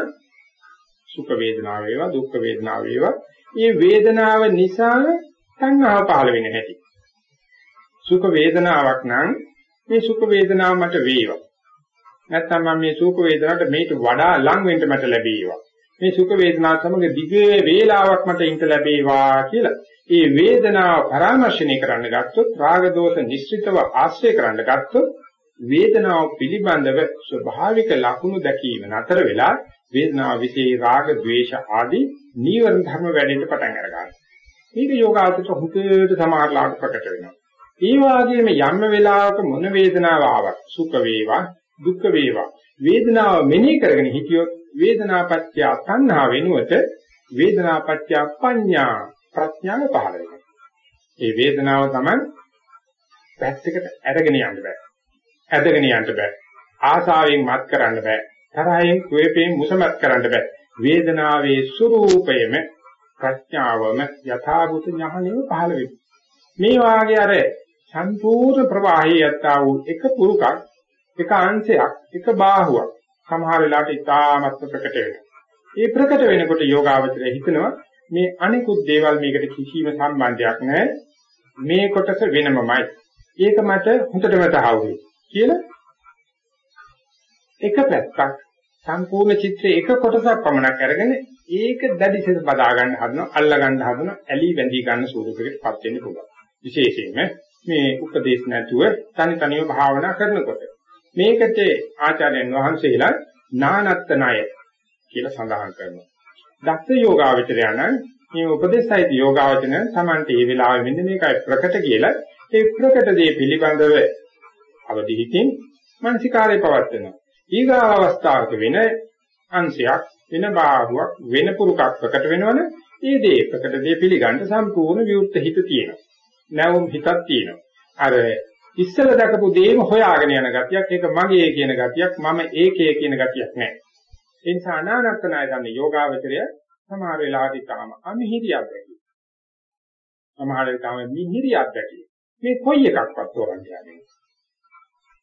සුඛ වේදනාව වේවා දුක්ඛ වේදනාව වේවා මේ වේදනාව නිසා සංහාව පහළ වෙන හැටි. සුඛ වේදනාවක් නම් මේ සුඛ වේදනාව මට වේවා. නැත්නම් මම මේ සුඛ වේදනාවට මේට වඩා ලං වෙන්න මට ලැබේවා. මේ සුඛ වේදනාව සමග දිගේ වේලාවක් මට ඉඳ ලැබේවා කියලා. ඒ වේදනාව පරාමර්ශණය කරන්න ගත්තොත් රාග දෝෂ නිශ්චිතව ආශ්‍රය කරන්න ගත්තොත් වේදනාව පිළිබඳව ස්වභාවික ලක්ෂණ දැකීම නතර වෙලා වේදනාව විසේ රාග ద్వේෂ ආදී නීවරණ ධර්ම වැඩෙන්න පටන් අර ගන්නවා. මේක යෝගාවචර හුදෙට සමාහලාට ප්‍රකට වෙනවා. ඒ වගේම යම් වෙලාවක මොන වේදනාව ආවත් සුඛ වේවා දුක් වේවා වේදනාව මෙනෙහි කරගෙන හිටියොත් වේදනාපත්‍ය සංහා වෙනුවට වේදනාපත්‍ය පඤ්ඤා ප්‍රඥාව පහළ වෙනවා. ඒ වේදනාව තමයි පැත්තකට අරගෙන යන්න බෑ. ඇදගෙන යන්න බෑ. ආසාවෙන් මත් කරන්න බෑ. තරහෙන් කුවේපෙන් මුසමත් කරන්න බෑ. වේදනාවේ ස්වરૂපයම ප්‍රඥාවම යථාභූත ඥානෙම පහළ වෙනවා. මේ වාගේ අර සම්පූර්ණ ප්‍රවාහයේ යත්තා වූ එක පුරුකක් එක අංශයක් එක බාහුවක් සමහර වෙලාවට ඉතාමත් ප්‍රකට වෙනවා. ඒ ප්‍රකට වෙනකොට යෝගාවචරය හිතනවා මේ අනිකුත් දේවල් මේකට කිසිම සම්බන්ධයක් නැහැ. මේ කොටස වෙනමමයි. ඒක මට හොඳටම තහවුරුයි කියලා එක පැත්තක් සම්පූර්ණ චිත්‍රයේ එක කොටසක් පමණක් අරගෙන ඒක දැඩිසෙස බදා ගන්න හදනවා අල්ලා ගන්න හදනවා ඇලි වැඳී ගන්න ස්වරූපයකටපත් වෙන්න පුළුවන් විශේෂයෙන්ම මේ උපදේශ නැතුව තනි තනිව භාවනා කරනකොට මේකට ආචාර්යයන් වහන්සේලා නානත්ත ණය කියලා සඳහන් කරනවා. දක්ෂ යෝගාවචරයන් මේ උපදේශයිති යෝගාවචරයන් Tamante මේ වෙලාවේ මෙන්න මේකයි ප්‍රකට කියලා ඒ ප්‍රකට දේ පිළිබඳව අවදි හිතින් මානසිකාරය පවත්වනවා. ඊගාව අවස්ථාවක වෙන අංශයක් වෙන බාහුවක් වෙන පුරුකක් ප්‍රකට වෙනවනේ ඒ දේ ප්‍රකට දේ පිළිගන්න සම්පූර්ණ විවුර්ත හිත තියෙනවා. නැවුම් හිතක් තියෙනවා. අර ඉස්සල දකපු දේම හොයාගෙන යන ගතියක් ඒක මගේ කියන ගතියක් මම ඒකේ කියන ගතියක් නැහැ. ඒ නිසා අනානත්තනාය ගන්න යෝගාවචරය සමහර වෙලාවට තාම අමිහිරියක් දැකි. සමහර වෙලාවට මිහිරියක් දැකි. මේ කොයි එකක්වත් තෝරන්න යන්නේ.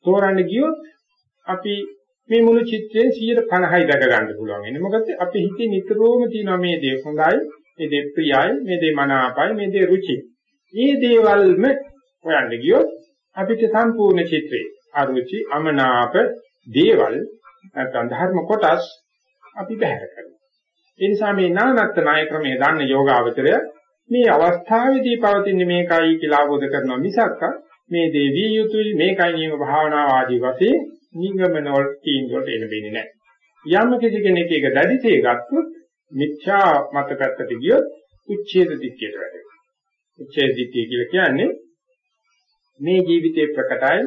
තෝරන්න ගියොත් අපි මේ මුළු චිත්‍රයේ 150යි දැක ගන්න පුළුවන්. එන්නේ මොකද අපි හිතේ නිතරම තියෙනවා මේ දේ හොඳයි, මේ දේ ප්‍රියයි, මේ දේ මනාපයි, මේ දේ රුචි. මේ දේවල්ම හොයන්න ගියොත් අපිට සම්පූර්ණ චිත්‍රේ අරුචි අමනාප දේවල් නැත්නම් ධර්ම කොටස් අපි බැහැර කරනවා. ඒ නිසා මේ නානත්ත් නාය ක්‍රමයේ දන්න යෝගාවචරය මේ අවස්ථාවේදී පවතින මේකයි කියලා අවබෝධ කරනවා මිසක් මේ දේවී යුතුයි මේකයි නියම භාවනාව ආදී වශයෙන් නිගමන වල තීන්දුවට එළඹෙන්නේ නැහැ. යම් කිසි කෙනෙක් ඒක දැඩිසේ ගත්තොත් මිත්‍යා මත පැත්තට ගියොත් උච්ඡේද දික්කයට වැටෙනවා. උච්ඡේද දික්කය කියලා කියන්නේ මේ ජීවිතේ ප්‍රකටයි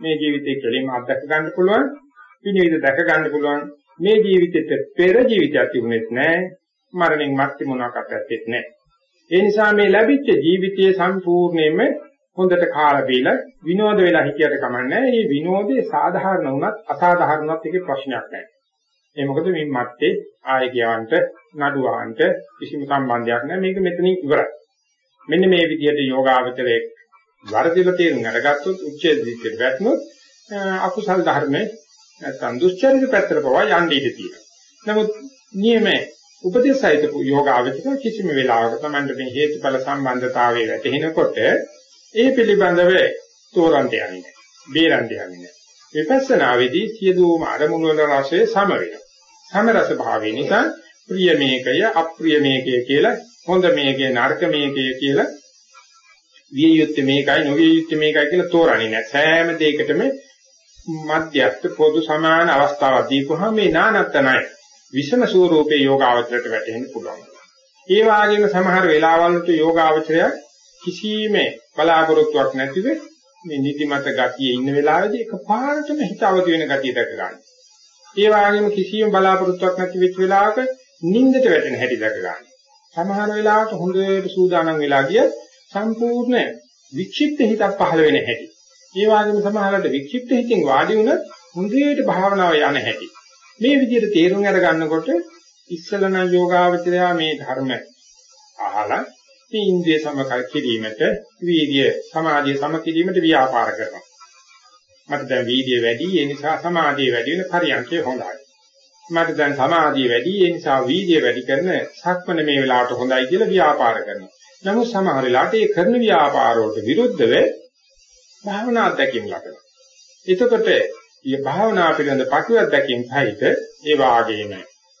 මේ ජීවිතේ කෙලින්ම අත්දැක ගන්න පුළුවන් විනිවිද දැක ගන්න පුළුවන් මේ ජීවිතෙට පෙර ජීවිතයක් තිබුණෙත් නැහැ මරණින් මත්තේ මොනවාකට ඇත්තෙත් නැහැ ඒ නිසා මේ ලැබිච්ච ජීවිතයේ සම්පූර්ණයෙන්ම හොඳට කාලා බීලා විනෝද වෙලා හිටියට කමන්නේ මේ විනෝදේ සාධාරණ වුණත් අසාධාරණ වුණත් ඒකේ ප්‍රශ්නයක් නැහැ. ඒ මොකද මේ මත්තේ ආය කියවන්ට නඩුවන්ට කිසිම සම්බන්ධයක් නැහැ. මේක මෙතනින් ඉවරයි. මෙන්න මේ විදිහට යෝගාවචරයේ වර්ධිත තේරුම් අරගත්තොත් උච්චේ දික්කේ වැටුනොත් අකුසල් ධර්මයේ නැත්නම් දුස්චරිත පැත්තට පවා යන්න ඉඩ තියෙනවා. නමුත් නියමයේ. උපදේශයිත යෝගාවචර කිසිම වෙලාවක තමයි මේ හේතුඵල සම්බන්ධතාවයේ වැටෙනකොට ඒ පිළිබඳව තෝරන්ට යන්නේ නැහැ. බේරන්ට යන්නේ නැහැ. විපස්සනාවේදී සියලුම අරමුණු වල රසය සම වෙනවා. සම රස භාවය නිසා ප්‍රිය මේකය අප්‍රිය මේකය කියලා හොඳ මේකය නරක මේකය කියලා විය යුත්තේ මේකයි නොවිය යුත්තේ මේකයි කියලා තෝරන්නේ නැහැ. සෑම දෙයකටම මධ්‍යස්ථ පොදු සමාන අවස්ථාවක් දීපුවාම මේ නානත්තනයි විෂම ස්වરૂපේ යෝගාවචරයට වැටෙන්න පුළුවන්. ඒ වගේම සමහර වෙලාවලට යෝගාවචරය කිසිම බලාපොරොත්තුවක් නැතිව මේ නිදිමත ගතියේ ඉන්න වෙලාවේදී එකපාරටම හිත අවදි වෙන ගතිය දැක ගන්න. ඒ වගේම කිසිම බලාපොරොත්තුවක් නැති වෙච්ච වෙලාවක නිින්දට වැටෙන හැටි දැක ගන්න. සමහර වෙලාවට හොඳට සූදානම් වෙලා ගිය සම්පූර්ණ වික්ෂිප්ත හිතක් පහළ වෙන හැටි. ඒ වගේම සමහරවිට වික්ෂිප්ත හිතින් වාඩි වුණත් හොඳට භාවනාව යන හැටි. මේ විදිහට තේරුම් අරගන්නකොට ඉස්සලන යෝගාවචරය මේ ධර්ම අහලා මේ ඉන්ද්‍රිය සමකල් කිරීමට වීර්ය සමාධිය සම කිරීමට ව්‍යාපාර කරනවා. මට දැන් වීර්ය වැඩි ඒ නිසා සමාධිය වැඩි වෙන පරියන්කේ හොඳයි. මට දැන් සමාධිය වැඩි ඒ නිසා වීර්ය වැඩි කරන සක්මන මේ වෙලාවට හොඳයි කියලා ව්‍යාපාර කරනවා. නමුත් සමහර වෙලාවට ඒ කරන ව්‍යාපාරවලට විරුද්ධව භාවනා අධ්‍යක්ීම් ලබනවා. එතකොට මේ භාවනා පිළිබඳ පටු අධ්‍යක්ීම් සහිත ඒ වාගේම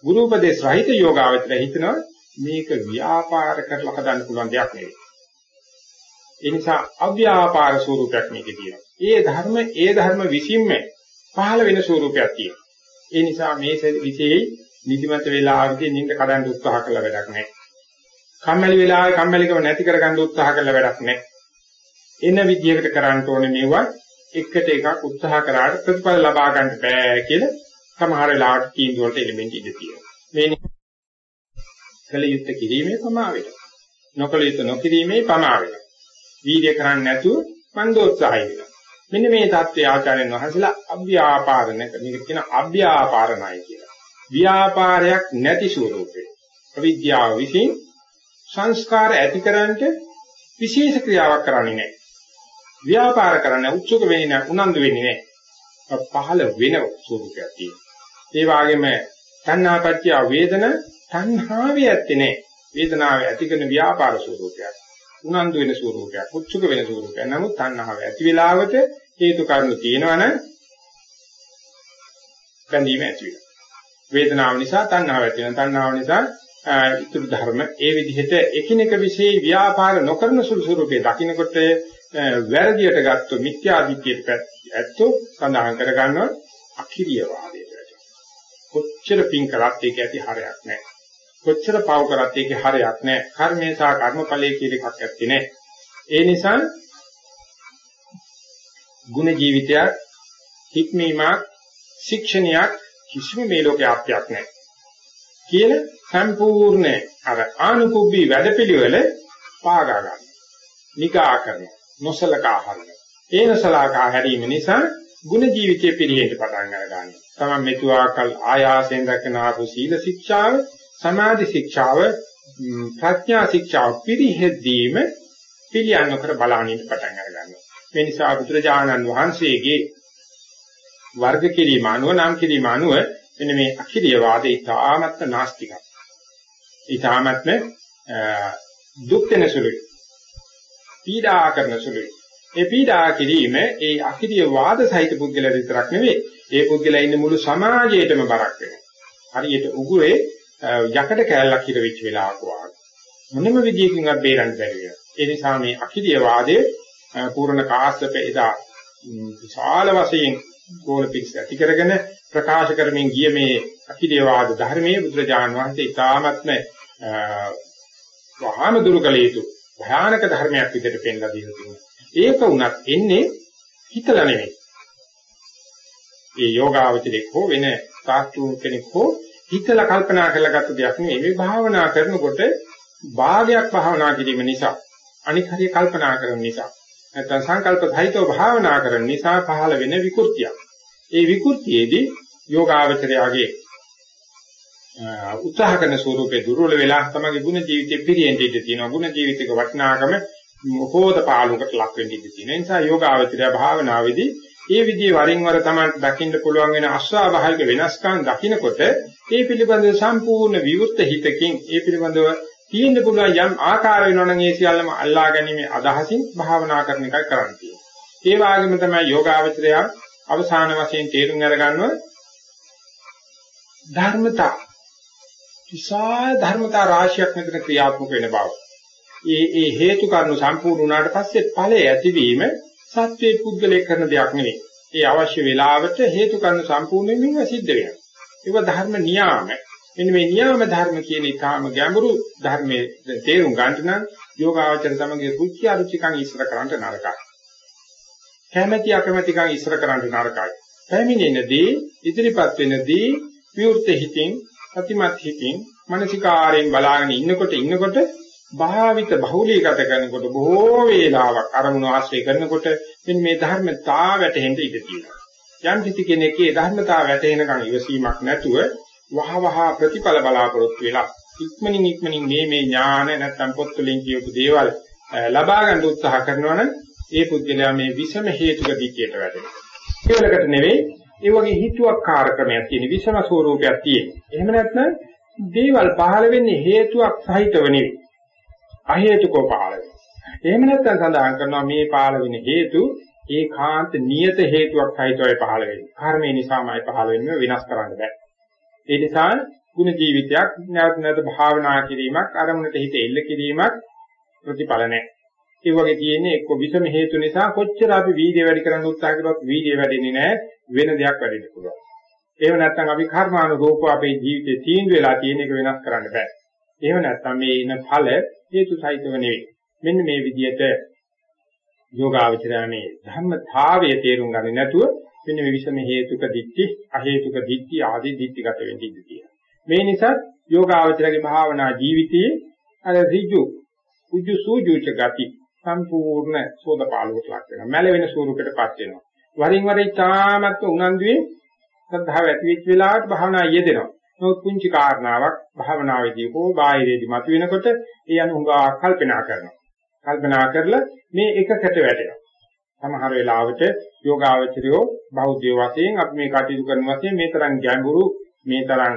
ගුරු උපදේශ රහිත යෝගාවචර හිතනවා මේක ව්‍යාපාර කරලා හදන්න පුළුවන් දෙයක් නෙවෙයි. ඒ නිසා අව්‍යාපාර ස්වරූපයක් මේකේ තියෙනවා. ඒ ධර්ම ඒ ධර්ම විසින්ම පහළ වෙන ස්වරූපයක් තියෙනවා. ඒ නිසා මේ විශේෂයි නිදිමත වේලාවකදී නිින්ද කඩන්න උත්සාහ කළ වැඩක් නැහැ. කම්මැලි වෙලාවේ කම්මැලිකම නැති කරගන්න උත්සාහ කළ වැඩක් නැහැ. එන විදියකට කරන්න ඕනේ මේවා එකට එකක් උත්සාහ කරාට ප්‍රතිඵල ලබා ගන්න බෑ කියලා සමහර වෙලාවට තීන්දුව වලට එලිමෙන්ට් ඉඳ තියෙනවා. මේ කළ යුත්තේ කිරීමේ ප්‍රමාවයට. නොකළ යුත්තේ නොකිරීමේ ප්‍රමාවයට. වීර්ය කරන්නේ නැතුව මන්දෝත්සහය වෙනවා. මෙන්න මේ தත්ත්වය ආචාර්යන් වහන්සේලා අව්‍යාපාරණ කියන අව්‍යාපාරණයි කියලා. ව්‍යාපාරයක් නැති ස්වરૂපේ. අවිද්‍යාව විසින් සංස්කාර ඇතිකරන්නට විශේෂ ක්‍රියාවක් කරන්නේ නැහැ. ව්‍යාපාර කරන්න උත්සුක වෙන්නේ නැහැ, උනන්දු වෙන්නේ නැහැ. පහළ වෙන ස්වરૂපයක් තියෙනවා. ඒ වගේම තණ්හාපත්‍ය වේදන තණ්හාවේ ඇත්තේ නැහැ. වේදනාව ඇති කරන ව්‍යාපාර ස්වરૂපයක්. උනන්දු වෙන ස්වરૂපයක්, උච්චක වෙන ස්වરૂපයක්. නමුත් තණ්හාව ඇති වෙලාවට හේතු කාරණු තියෙනවනම් බැඳීම ඇති වෙනවා. වේදනාව නිසා තණ්හාව ඇති වෙනවා. තණ්හාව නිසා ඉතුරු ධර්ම ඒ විදිහට එකිනෙක વિશે ව්‍යාපාර නොකරන සුළු ස්වરૂපේ දකින්නකොට වැරදියට ගත්තු මිත්‍යාදිත්‍යයක් ඇත්තෝ සඳහන් කරගන්නවා අකිරිය වාදය. කොච්චර පින් කරත් ඒක ඇති හරයක් නැහැ කොච්චර පව කරත් ඒකේ හරයක් නැහැ කර්මය සහ කර්මඵලයේ කියන එකක් ඇත්තේ නැහැ ඒ නිසා ගුණ ජීවිතයක් හික්මීමක් ශික්ෂණයක් කිසිම මේ ලෝකේ ආප්තියක් නැහැ කියන සම්පූර්ණ අර ආනුකුබ්බී වැඩපිළිවෙල පාගා ගන්න. නිකා කරන නොසලකා හරින. ඒ නොසලකා හැරීම නිසා ගුණ ජීවිතයේ පිළිහෙන්න පටන් අරගන්නවා. තමන් මෙතුආකල් ආයාසයෙන් දක්න ආපු සීල ශික්ෂාව, සමාධි ශික්ෂාව, ප්‍රඥා ශික්ෂාව පිළිහෙද්දීම පිළියන්න කර බලනින් පටන් අරගන්නවා. මේ නිසා බුදුරජාණන් වහන්සේගේ වර්ග කිරීම අනුව නම් කිරීම අනුව මෙන්න මේ අකිරිය වාදේ තාමත්ම නාස්තිකයි. ඊටාමත්ම දුක් වෙන සුළුයි. පීඩා කරන සුළුයි. ඒ පීඩා කිරීම ඒ අකිරිය වාද සහිත පුද්ගලයා විතරක් නෙවෙයි. ඒ පුද්ගලයා ඉන්න මුළු සමාජයටම බරක් වෙනවා. හරියට උගුරේ යකඩ කෑල්ලක් හිර වෙච්ච වෙලාවක වගේ. මොනම විදියකින්වත් බේරන්න බැරි වෙනවා. ඒ නිසා මේ අකිරිය වාදයේ පූර්ණ කාශ්‍යප එදා විශාල වශයෙන් ගෝල පික්ස් ඇති කරගෙන ප්‍රකාශ කරමින් ගිය මේ අකිදේවාද ධර්මයේ බුදුරජාණන් වහන්සේ ඉතාමත්ම වහාම දුරු කළ යුතු භයානක ධර්මයක් විදිහට පෙන්ලා දීලා තියෙනවා. ඒක උනත් එන්නේ හිතලා නෙමෙයි. මේ යෝගාවචරෙක් හෝ වෙන සාස්ත්‍රු කෙනෙක් හෝ හිතලා කල්පනා කරලා ගත්ත දෙයක් නෙවෙයි. මේ භාවනා කරනකොට භාගයක් භාවනා කිරීම නිසා අනිත් හරිය කල්පනා කරන නිසා නැත්නම් සංකල්ප සහිතව භාවනා කරන නිසා පහළ වෙන විකෘතියක්. ඒ විකෘතියේදී යෝගාවචරයාගේ උත්සාහ කරන ස්වරූපේ දුර්වල වෙලා තමයි ගුණ ජීවිතේ පිරියෙන්න ඉඩ තියෙනවා. ගුණ ජීවිතයක වටිනාකම මොහොත පාළුවකට ලක් වෙන්න ඉඩ තියෙනවා. ඒ නිසා යෝගාවචරය භාවනාවේදී ඒ විදිහේ වරින් වර තමයි දකින්න පුළුවන් වෙන අස්වාභාවික වෙනස්කම් දකිනකොට ඒ පිළිබඳව සම්පූර්ණ විවෘත හිතකින් ඒ පිළිබඳව තියෙන්න පුළුවන් යම් ආකාර වෙනවනම් ඒ සියල්ලම අල්ලා ගැනීම අදහසින් භාවනා කරන එකයි කරන්න තියෙන්නේ. ඒ වගේම තමයි යෝගාවචරය අවසාන වශයෙන් තේරුම් අරගන්නව ධර්මතා විශාල ධර්මතා රාශියක් මෙතන ක්‍රියාත්මක වෙන බව. ඒ ඒ හේතු කාරණු සම්පූර්ණ වුණාට පස්සේ ඵලයේ ඇතිවීම සත්‍යයේ පුද්ගලයේ කරන දෙයක් නෙවෙයි. ඒ අවශ්‍ය වෙලාවට හේතු කාරණු සම්පූර්ණ වෙමින් සිද්ධ වෙනවා. ඒක ධර්ම නියාම. මෙන්න මේ නියාම ධර්ම කියන ඊටාම ගැඹුරු ධර්මයේ තේරුම් ගන්න නම් යෝගාවචර තමගේ රුචි අරුචිකම් ඉස්සර කරන්න නරකයි. කැමැති අකමැතිකම් ඉස්සර කරන්න නරකයි. පැමිණෙනදී ඉදිරිපත් වෙනදී විවෘත හිතින් සතිමත් හිතින් මානසිකාරයෙන් බලාගෙන ඉන්නකොට ඉන්නකොට භාවිත බහුලීගත කරනකොට බොහෝ වේලාවක් අරමුණු ආශ්‍රය කරනකොට මෙන්න මේ ධර්මතාව වැටහෙන්න ඉඩ තියෙනවා. යම් කිසි කෙනෙක්ගේ ධර්මතාව වැටහෙනකන් ඉවසීමක් නැතුව වහ වහ ප්‍රතිඵල බලාපොරොත්තු වෙලා ඉක්මනින් ඉක්මනින් මේ මේ ඥාන නැත්තම් පොත්වලින් කියපු දේවල් ලබා ගන්න උත්සාහ කරනවනම් ඒ පුද්ගලයා මේ විෂම හේතුක දික්කයට වැටෙනවා. ඒවලකට නෙවෙයි ඒ වගේ හිතුවක්කාර ක්‍රමයක් තියෙන විෂම ස්වરૂපයක් තියෙන. එහෙම නැත්නම් දේවල් පහළ වෙන්නේ හේතුවක් සහිතව නෙවෙයි. අහේතුකව පහළ වෙනවා. එහෙම නැත්නම් සඳහන් කරනවා මේ පහළ වෙන හේතු ඒකාන්ත නියත හේතුවක් සහිතවයි පහළ වෙන්නේ. කර්මය නිසාමයි පහළ වෙන්නේ විනාශ කරන්න බෑ. ඒ නිසා ගුණ ජීවිතයක් නැවත නැවත භාවනා කිරීමක් අරමුණට හිත එල්ල කිරීමක් ප්‍රතිඵල නැහැ. ඒ වගේ තියෙන්නේ එක්ක විෂම හේතු නිසා කොච්චර අපි වීර්ය වැඩි කරන්න උත්සාහ කළොත් වීර්ය වැඩෙන්නේ නැහැ වෙන දෙයක් වැඩෙන්න පුළුවන්. එහෙම නැත්නම් අපි කර්මානුරූපව අපේ ජීවිතේ තීන්දුව වෙලා තියෙන එක වෙනස් කරන්න බෑ. එහෙම නැත්නම් මේ ඉන ඵල හේතු සහිතව නෙවෙයි. මෙන්න මේ විදිහට යෝගාවචරණේ ධර්මතාවයේ තේරුම් ගන්නේ නැතුව මෙන්න මේ විෂම හේතුක දිට්ඨි අහේතුක දිට්ඨි ආදී දිට්ඨිගත වෙන්න ඉඩ තියෙනවා. මේ නිසා යෝගාවචරගේ භාවනා ජීවිතයේ අර ඍජු උජු සූජුච ගති සම්පූර්ණ සෝදපාලුවට ලක් වෙනවා. මැලවෙන ස්වරූපයකටපත් වෙනවා. වරින් වර ඉතාමත් උනන්දුවේ සද්ධාව ඇති වෙච්ච වෙලාවට භාවනා යෙදෙනවා. නමුත් පුංචි කාරණාවක් භාවනාවේදී හෝ බාහිරේදී මතුවෙනකොට ඒ අනු හුඟා කල්පනා කරනවා. කල්පනා කරලා මේ එකකට වැටෙනවා. සමහර වෙලාවට යෝගාවචරයෝ බෞද්ධ වශයෙන් අපි මේ කටයුතු කරන වශයෙන් මේ තරම් ගැඹුරු මේ තරම්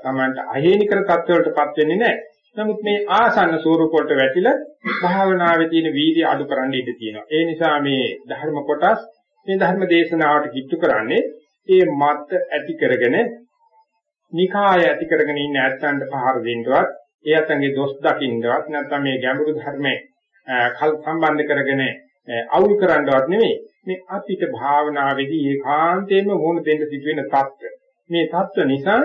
සමන්ට අහේනිකර තත්ත්වවලටපත් වෙන්නේ නැහැ. නමුත් මේ ආසන්න ස්වරූප වලට වැටිලා භාවනාවේ තියෙන වීර්ය අඩු කරන්න ඉඩ තියෙනවා. ඒ නිසා මේ ධර්ම කොටස් මේ ධර්ම දේශනාවට කිට්ටු කරන්නේ ඒ මත් ඇති කරගෙන නිකාය ඇති කරගෙන ඉන්න ඇත්තන්ට පහර දෙන්නවත් ඒ ඇත්තන්ගේ දොස් දකින්නවත් නැත්නම් මේ ගැඹුරු ධර්මයේ කල් සම්බන්ධ කරගෙන අවුල් කරන්නවත් නෙමෙයි. මේ අතීත භාවනාවේදී ඒකාන්තයෙන්ම වුණ දෙන්න සිදුවෙන தත්ත්ව මේ தත්ත්ව නිසා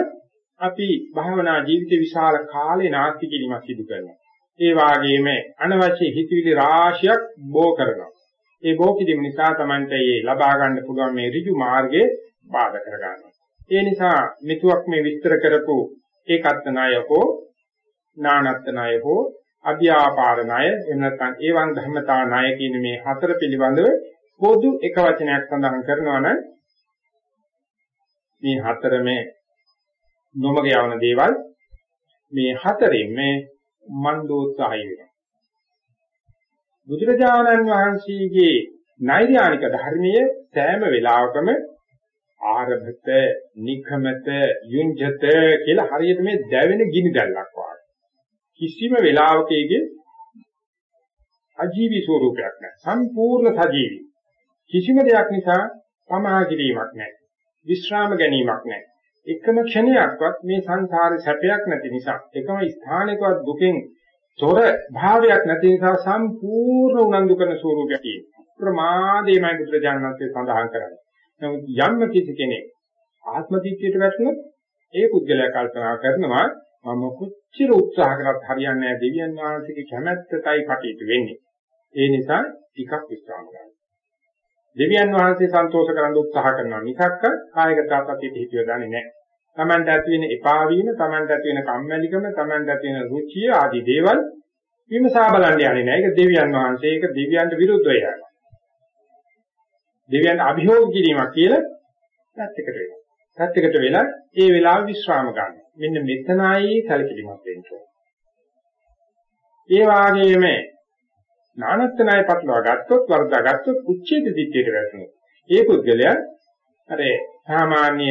අපි භාවනා ජීවිතේ විශාල කාලේ නාස්ති කිරීමක් සිදු කරනවා. ඒ වාගේම අනවශ්‍ය හිතවිලි රාශියක් බෝ කරනවා. ඒ බෝ කිරීම නිසා තමයි මේ ලබා ගන්න පුළුවන් මේ ඍජු මාර්ගේ බාධා කරගන්න ඒ නිසා මෙතුවක් මේ විස්තර කරපු ඒකත් නායකෝ නානත් නායකෝ අභ්‍යාපාර ණය එහෙම නැත්නම් ඒවන් ධර්මතා ණය කියන මේ හතර පිළිබඳව පොදු එක වචනයක් සඳහන් කරනවා නම් මේ හතරමේ නොමග යවන දේවල් මේ හතරෙන් මේ මන්දෝත්සහය වෙනවා. බුදුරජාණන් වහන්සේගේ නෛර්යානික ධර්මයේ සෑම වෙලාවකම ආරභත නිඛමත යුංජත කියලා හරියට මේ දැවෙන ගිනි දැල්ලක් වගේ. කිසිම වෙලාවකයේ අජීවී ස්වરૂපයක් නැහැ. සම්පූර්ණ සජීවී. කිසිම දෙයක් නිසා පමහා කිරීමක් නැහැ. විශ්‍රාම ගැනීමක් නැහැ. එකම ක්ෂණයක්වත් මේ සංසාරේ සැපයක් නැති නිසා එකම ස්ථානිකවත් දුකෙන් තොර භාවයක් නැති නිසා සම්පූර්ණ උනන්දු කරන ස්වરૂපයක් තියෙනවා. ප්‍රමාදේමයි බුදුරජාණන් වහන්සේ සඳහන් කරන්නේ. නමුත් යම්ම කිසි කෙනෙක් ආත්ම දිට්ඨියට වැටුණොත් ඒ පුද්ගලයා කල්පනා කරනවා මම කොච්චර උත්සාහ කරත් හරියන්නේ නැහැ දෙවියන් වහන්සේගේ කැමැත්තටයි කටයුතු වෙන්නේ. ඒ නිසා ටිකක් විශ්‍රාම ගන්න. දෙවියන් වහන්සේ සන්තෝෂ කරන්න උත්සාහ කරනවා මිසක් කායගත අපතිත හිතිය දන්නේ නැහැ. Tamanට ඇති වෙන එපා වීම, Tamanට ඇති වෙන කම්මැලිකම, Tamanට ඇති වෙන රුචිය ආදී දේවල් විමසා බලන්න යන්නේ නැහැ. ඒක දෙවියන් වහන්සේ ඒක දෙවියන්ට විරුද්ධව යනවා. දෙවියන්ට අභියෝග කිරීමක් කියලා පැත්තකට වෙනවා. පැත්තකට වෙලා ඒ වෙලාව විශ්‍රාම ගන්න. මෙන්න මෙතනයි කලකිරීමක් වෙන්නේ. ඒ වාගේම නානත්තනය පටලවා ගත්තොත් වර්ධා ගත්තොත් උච්ඡේද දිට්ඨියට වැටෙනවා. ඒ පුද්ගලයා අර සාමාන්‍ය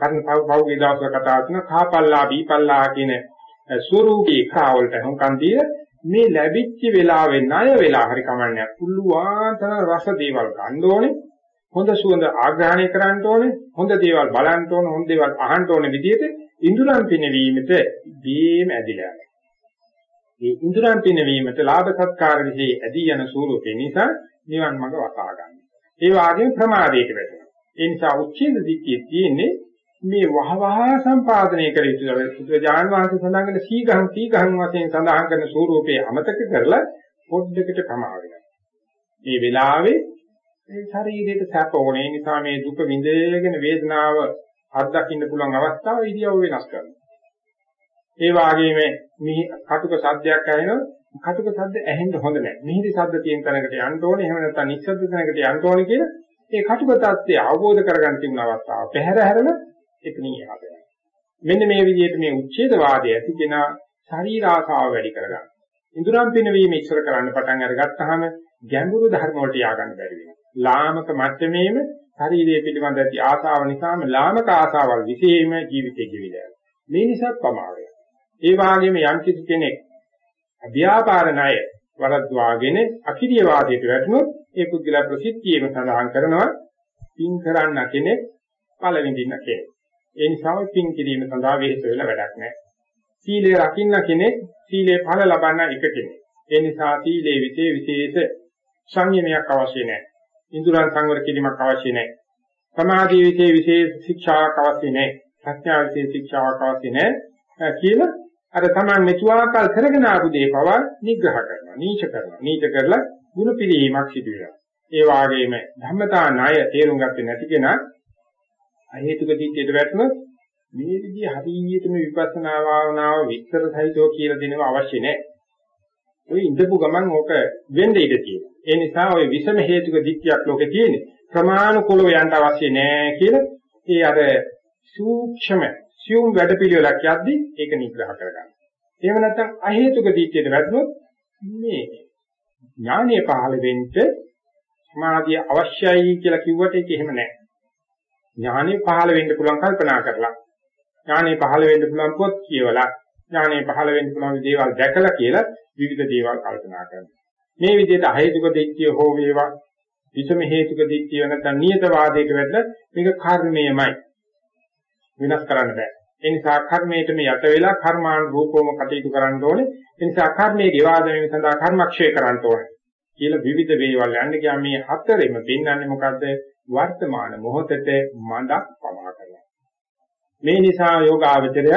කර්ණ පෞගේ දවසක කතා කරන කාපල්ලා බීපල්ලා කියන ස්වරූපී කාවලට හුඟක් දිය මේ ලැබිච්ච වෙලාවේ ණය වෙලා හරි කමන්නේ පුළුවන් තරම් රස දේවල් ගන්න ඕනේ හොඳ සුවඳ ආග්‍රහණය කරන්න ඕනේ හොඳ දේවල් බලන්න ඕනේ හොඳ දේවල් අහන්න ඕනේ විදිහට ඉඳුරන් පිනවීමට බීම ඇදිලා යනවා. මේ ඉඳුරන් පිනවීමට ලාභ සත්කාර විශ්ේ ඇදී යන ස්වරූපේ නිසා නිවන් මඟ වසා ගන්න. ඒ වගේම ප්‍රමාදයට වැටෙනවා. ඒ නිසා උච්චේද දික්කේ තියෙන්නේ මේ වහවහ සම්පාදනය කර යුතු බුදුජාන විශ්වාස සඳහන් කරන සීගහන් සීගහන් වශයෙන් සඳහන් කරන ස්වරූපේ අමතක කරලා පොඩ්ඩකට ප්‍රමා වෙනවා. මේ වෙලාවේ මේ ශරීරයට සැප ඕනේ නිසා මේ දුක විඳගෙන වේදනාව අත්දකින්න පුළුවන් අවස්ථාව ඉරියව් වෙනස් කරනවා. ඒ වගේම මිහි කටුක සද්දයක් ඇහෙනවා කටුක සද්ද ඇහෙන්න හොඳ නැහැ. මිහිරි සද්ද තියෙන තැනකට යන්න ඕනේ. එහෙම නැත්නම් නිශ්ශබ්ද තැනකට යන්න ඕනේ කියලා ඒ කටුක தත්ත්වය අවබෝධ කරගන්න තිබුණ අවස්ථාව පැහැර හැරෙන එතනින් එහාට යනවා. මෙන්න මේ විදිහට මේ උච්ඡේදවාදය ඇති කෙනා ශරීර ආසාව වැඩි කරගන්න. ඉඳුරම් පිනවීම ඉස්සර කරන්න පටන් අරගත්තාම ගැඹුරු ධර්ම වලට ය아가න්න බැරි වෙනවා. ලාමක මට්ටමේම ශරීරය පිළිබඳ ඇති ආසාව නිසාම ලාමක ආසාවල් විශේෂම ජීවිතේ ගෙවිලා යනවා. මේ නිසා පමාවය. ඒ වගේම යම් කිසි කෙනෙක් අභ්‍යාපාර ණය වරද්වාගෙන අකිරිය වාදයට වැටුණොත් ඒ පුද්ගලයා ප්‍රසිද්ධියම සඳහන් කරනවා පින් කරන්න කෙනෙක් ඵල විඳින්න කෙනෙක්. ඒ නිසා පින් කිරීම සඳහා වෙහෙස වෙලා වැඩක් නැහැ. සීලය රකින්න කෙනෙක් සීලේ ඵල ලබන්න එක කෙනෙක්. ඒ නිසා සීලේ විතේ විශේෂ සංයමයක් අවශ්‍ය නැහැ. ඉන්ද්‍රයන් සංවර කිරීමක් අවශ්‍ය නැහැ. සමාධි විතේ විශේෂ ශික්ෂාවක් අවශ්‍ය නැහැ. ප්‍රඥා විතේ ශික්ෂාවක් අවශ්‍ය නැහැ. කියලා අර Taman මෙතුආකල් කරගෙන ආපු දේ පවා නිග්‍රහ කරනවා. නීච කරනවා. නීච කරලා ಗುಣ පිළිීමක් සිදු වෙනවා. ඒ වාගේම ධම්මතා ණය තේරුම් ගත්තේ නැති කෙනා අහේතුක දිට්ඨියට වැටුණොත් මේ විදිහ හරියටම විපස්සනා භාවනාව විස්තර සහිතව කියලා දෙනවා අවශ්‍ය නැහැ. ඔය ඉඳපු ගමන් ඕක වෙන්න ඉඩ තියෙනවා. ඒ නිසා ඔය විසම හේතුක දිට්ඨියක් ලෝකේ තියෙන්නේ. ප්‍රමාණිකව යන්න අවශ්‍ය නැහැ කියලා ඒ අර සූක්ෂම සියුම් වැඩපිළිවෙලක් යද්දී ඒක නිග්‍රහ කරගන්න. එහෙම නැත්නම් අහේතුක දිට්ඨියට වැටුණොත් මේ ඥානීය පහළ වෙන්න සමාධිය අවශ්‍යයි කියලා කිව්වට ඒක එහෙම නැහැ. ඥානෙ පහළ වෙන්න පුළුවන් කල්පනා කරලා ඥානෙ පහළ වෙන්න පුළුවන් පොත් කියවලා ඥානෙ පහළ වෙන්න පුළුවන් දේවල් දැකලා කියලා විවිධ දේවල් කල්පනා කරනවා. මේ විදිහට අහේතුක දිට්ඨිය හෝ වේවා විසම හේතුක දිට්ඨිය නැත්නම් නියත වාදයක වැටලා මේක කර්මයමයි වෙනස් කරන්න බෑ. ඒ නිසා කර්මයටම යට වෙලා කර්මාන් රූපවම කටයුතු කරන්න ඕනේ. ඒ නිසා කර්මයේ ගෙවා දැමීම සඳහා කර්මක්ෂය කරන්න ඕනේ. කියලා විවිධ වේවල් යන්න ගියා මේ හතරෙම පෙන්වන්නේ මොකද්ද? වර්තමාන මොහොතට මඳක් පමා කරනවා. මේ නිසා යෝගාවචරය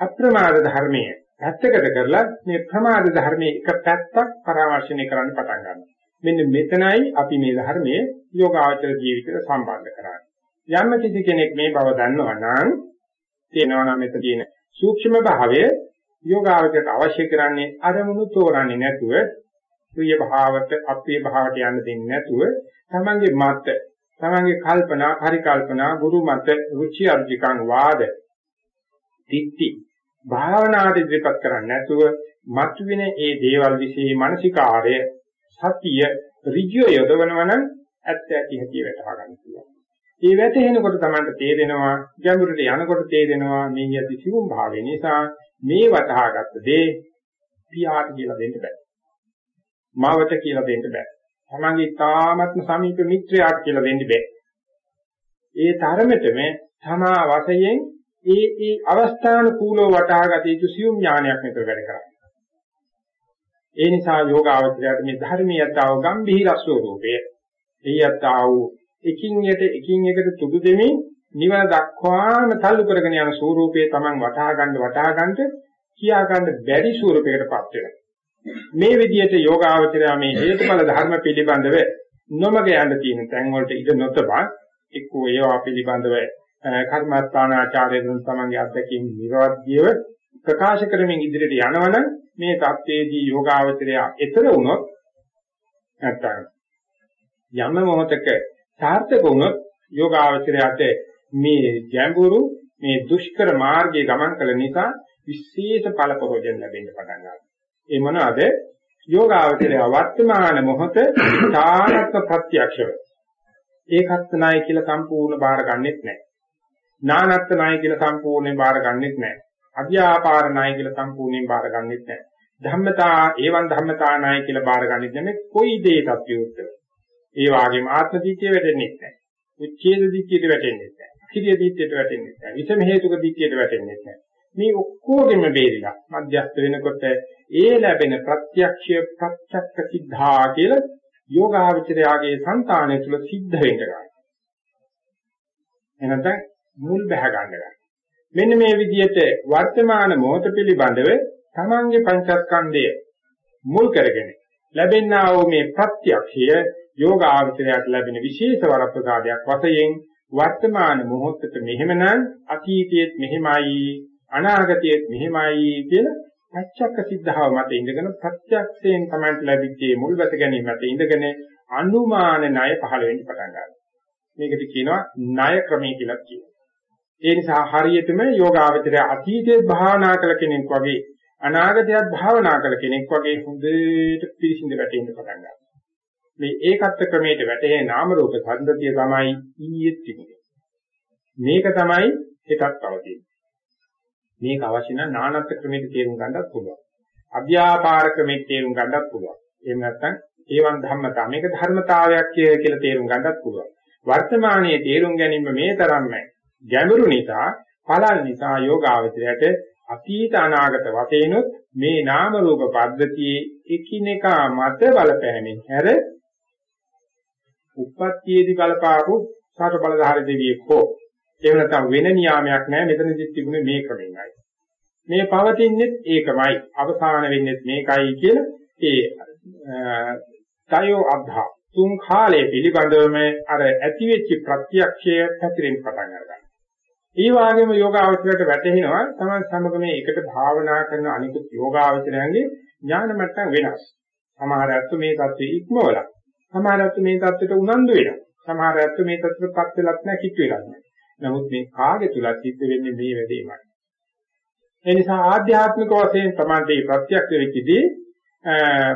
අප්‍රමාද ධර්මයේ පැත්තකට කරලා මේ ප්‍රමාද ධර්මයේ එක පැත්තක් පරාමර්ශණය කරන්න පටන් ගන්නවා. මෙන්න මෙතනයි අපි මේ ධර්මයේ යෝගාවචර ජීවිතයට සම්බන්ධ කරන්නේ. යම් කිසි කෙනෙක් මේ බව දන්නවා නම් තේනවා නම් මෙතන තියෙන සූක්ෂම භාවය යෝගාවචරයට අවශ්‍ය කරන්නේ අරමුණු තෝරන්නේ නැතුව ප්‍රිය භාවට අප්‍රිය භාවට යන්න දෙන්නේ නැතුව තමන්ගේ මත තමන්ගේ කල්පනා පරිකල්පනා ගුරු මත රුචි අර්ජිකං වාද දික්ටි භාවනාට ඉදිරිපත් කරන්නේ නැතුව මතුවෙන ඒ දේවල් વિશે මානසිකාර්ය සතිය ඍජුව යොදවනවන ඇත්ත ඇති හැටි වැටහා ගන්න පුළුවන්. ඒ වැටෙනකොට තමයි තේරෙනවා ගැඹුරට යනකොට තේරෙනවා මේ යටි සිවුම් භාවය නිසා මේ වටහාගත්ත දේ පියාට කියලා දෙන්න බෑ. මවට කියලා දෙන්න බෑ. තමන්ගේ තාමත්ම සමීප මිත්‍රයාට කියලා දෙන්න බෑ. ඒ තරමටම තමා වශයෙන් ඒ ඒ අවස්ථාන කූලව වටහාගත යුතු සියුම් ඥානයක් මෙතන වැඩ කරන්නේ. ඒ නිසා යෝගාවචරයට මේ ධර්මීයතාව ගැඹීර ස්වરૂපයේ එයත්තා වූ එකින් යට එකින් එකට තුඩු දෙමින් නිවන දක්වාම තල්ලු කරගෙන යන ස්වરૂපයේ Taman වටහා ගන්න වටහා ගන්නට කියා ගන්න බැරි ස්වરૂපයකටපත් වෙනවා. මේ විදිහට යෝගාවචරය මේ හේතුඵල ධර්ම පිළිබඳව නොමග යන්න තියෙන තැන් වලට ඉඳ නොතබා එක්කෝ ඒවා පිළිබඳව කර්මස්ථාන ආචාර්යතුන් තමන්ගේ අධ්‍යක්ෂින් නිර්වද්‍යව ප්‍රකාශ කරමින් ඉදිරියට යනවනම් මේ தත්ත්වයේදී යෝගාවචරය ඊතර වුණොත් නැත්තම් යම් මොහතක සාර්ථක වුණොත් යෝගාවචරයට මේ ගැඹුරු මේ දුෂ්කර මාර්ගයේ ගමන් කළ නිසා විශේෂ ඵල ප්‍රයෝජන ලැබෙන්න පටන් ගන්නවා. ඒ මොනවාද? යෝගාවචරය වර්තමාන මොහොත තානක ප්‍රත්‍යක්ෂව. ඒකත් නැයි කියලා සම්පූර්ණ බාර ගන්නෙත් නැහැ. නානත්ත් නැයි කියලා සම්පූර්ණයෙන් බාර ගන්නෙත් නැහැ. අධ්‍යාපාර නැයි කියලා සම්පූර්ණයෙන් බාර ගන්නෙත් නැහැ. ධම්මතා ඒවන් ධම්මතා නැයි කියලා බාර ගන්නෙත් නැහැ. කොයි දේ සත්‍යෝත්තර. ඒ වගේම ආත්ම දිට්ඨිය වැටෙන්නේ නැහැ. උච්ඡේද දිට්ඨියට වැටෙන්නේ නැහැ. කිරිය දිට්ඨියට වැටෙන්නේ නැහැ. විෂම හේතුක දිට්ඨියට වැටෙන්නේ නැහැ. මේ ඔක්කොගෙම බේරිලා මධ්‍යස්ථ වෙනකොට ඒ ලැබෙන ප්‍රත්‍යක්ෂ ප්‍රත්‍යක්ෂ සිද්ධා කියලා යෝගාවචරයාගේ సంతානය තුල සිද්ධ වෙන්න ගන්නවා. එනතන මුල් බහ ගන්නවා. මෙන්න මේ විදිහට වර්තමාන මොහොත පිළිබඳව තමන්ගේ පංචස්කන්ධය මුල් කරගෙන ලැබෙනා වූ මේ ප්‍රත්‍යක්ෂය යෝගාවචරයට ලැබෙන විශේෂ වරප්‍රසාදයක් වශයෙන් වර්තමාන මොහොතට මෙහෙමනම් අතීතයේත් මෙහෙමයි අනාගතයේත් මෙහෙමයි කියලා ප්‍රත්‍යක්ෂ සිද්ධාව මත ඉඳගෙන ප්‍රත්‍යක්ෂයෙන් තමයි ලැබිච්චේ මුල් බැස ගැනීම මත ඉඳගෙන අනුමාන ණය පහළ වෙන්න පටන් ගන්නවා. මේකට කියනවා ණය ක්‍රමය කියලා කියනවා. ඒ නිසා හරියටම යෝගාවචරය අතීතයේ භාවනා කළ කෙනෙක් වගේ අනාගතයත් භාවනා කළ කෙනෙක් වගේ හොඳට පිළිසිඳ වැටෙන්න පටන් ගන්නවා. මේ ඒකත්ව ක්‍රමයට වැටේ නාම රූප සම්දතිය තමයි ඊයේ තිබුණේ. මේක තමයි එකක් අවදීන්නේ. මේක අවශ්‍ය නම් නානත් ක්‍රමයක තේරුම් ගන්නත් පුළුවන්. අභ්‍යාපාර ක්‍රමයක තේරුම් ගන්නත් පුළුවන්. එහෙම නැත්නම් ඒවන් ධම්මතා මේක ධර්මතාවයක් කියලා තේරුම් ගන්නත් පුළුවන්. වර්තමානයේ තේරුම් ගැනීම මේ තරම්ම ගැඹුරු නිසා පළල් නිසා යෝගාවචරයට අතීත අනාගත වශයෙන්ුත් මේ නාම රූප පද්ධතියේ එකිනෙකා මත බලපෑමෙන් හැර උප්පත්තියේදී බලපාපු සාත බලධාරී දෙවියෙක් හෝ එහෙම නැත්නම් වෙන නියාමයක් නැහැ මෙතනදිත් තිබුණේ මේ ක්‍රමයයි. මේ පවතින්නේ ඒකමයි අවසාන වෙන්නේ මේකයි කියලා ඒ තයෝ අධා තුන් කාලයේ පිළිබඳවම අර ඇතිවෙච්ච ප්‍රත්‍යක්ෂය පැතිරෙන්න පටන් ගන්නවා. ඒ වගේම යෝගාවචරයට වැටෙනවා තමයි සමග මේ එකට භාවනා කරන අනිකුත් යෝගාවචරයන්ගේ ඥාන මට්ටම් වෙනස්. සමහර අත්තු මේ தත්ත්වෙ ඉක්මවලා. සමහර අත්තු මේ தත්ත්වෙට උනන්දු වෙනවා. සමහර අත්තු මේ தත්ත්වෙටපත් වෙලත් නැහැ කිත් වෙලත් නැහැ. නමුත් මේ කාගේ තුලත් සිද්ධ වෙන්නේ මේ වැඩේමයි. ඒ නිසා ආධ්‍යාත්මික වශයෙන් තමයි මේ ප්‍රත්‍යක්ෂ වෙච්චදී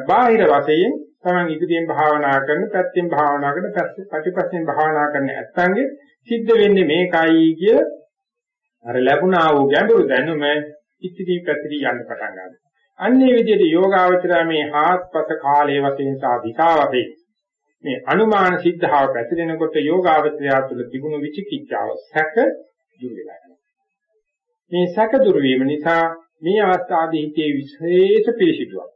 බාහිර වශයෙන් තමන් ඉදිරියෙන් භාවනා කරන පැත්තෙන් භාවනා කරන පැතිපස්සෙන් භාවනා කරන ඇත්තන්ගේ සිද්ධ වෙන්නේ මේකයි කිය අර ලැබුණා වූ ගැඹුරු දැනුම ඉතිරි පැතිරි යන්න පටන් ගන්නවා. අන්නේ විදිහට යෝගාවචරය මේ හාත්පස කාලයේ වශයෙන් සහ දිකාවතේ මේ අනුමාන සිද්ධාව පැතිරෙනකොට යෝගාවචරය තුළ තිබුණු විචිකිච්ඡාව සැක දුර වෙලා යනවා. මේ සැක දුර වීම නිසා මේ අවස්ථාවේ හිතේ විශේෂ පිළිසිතුවක්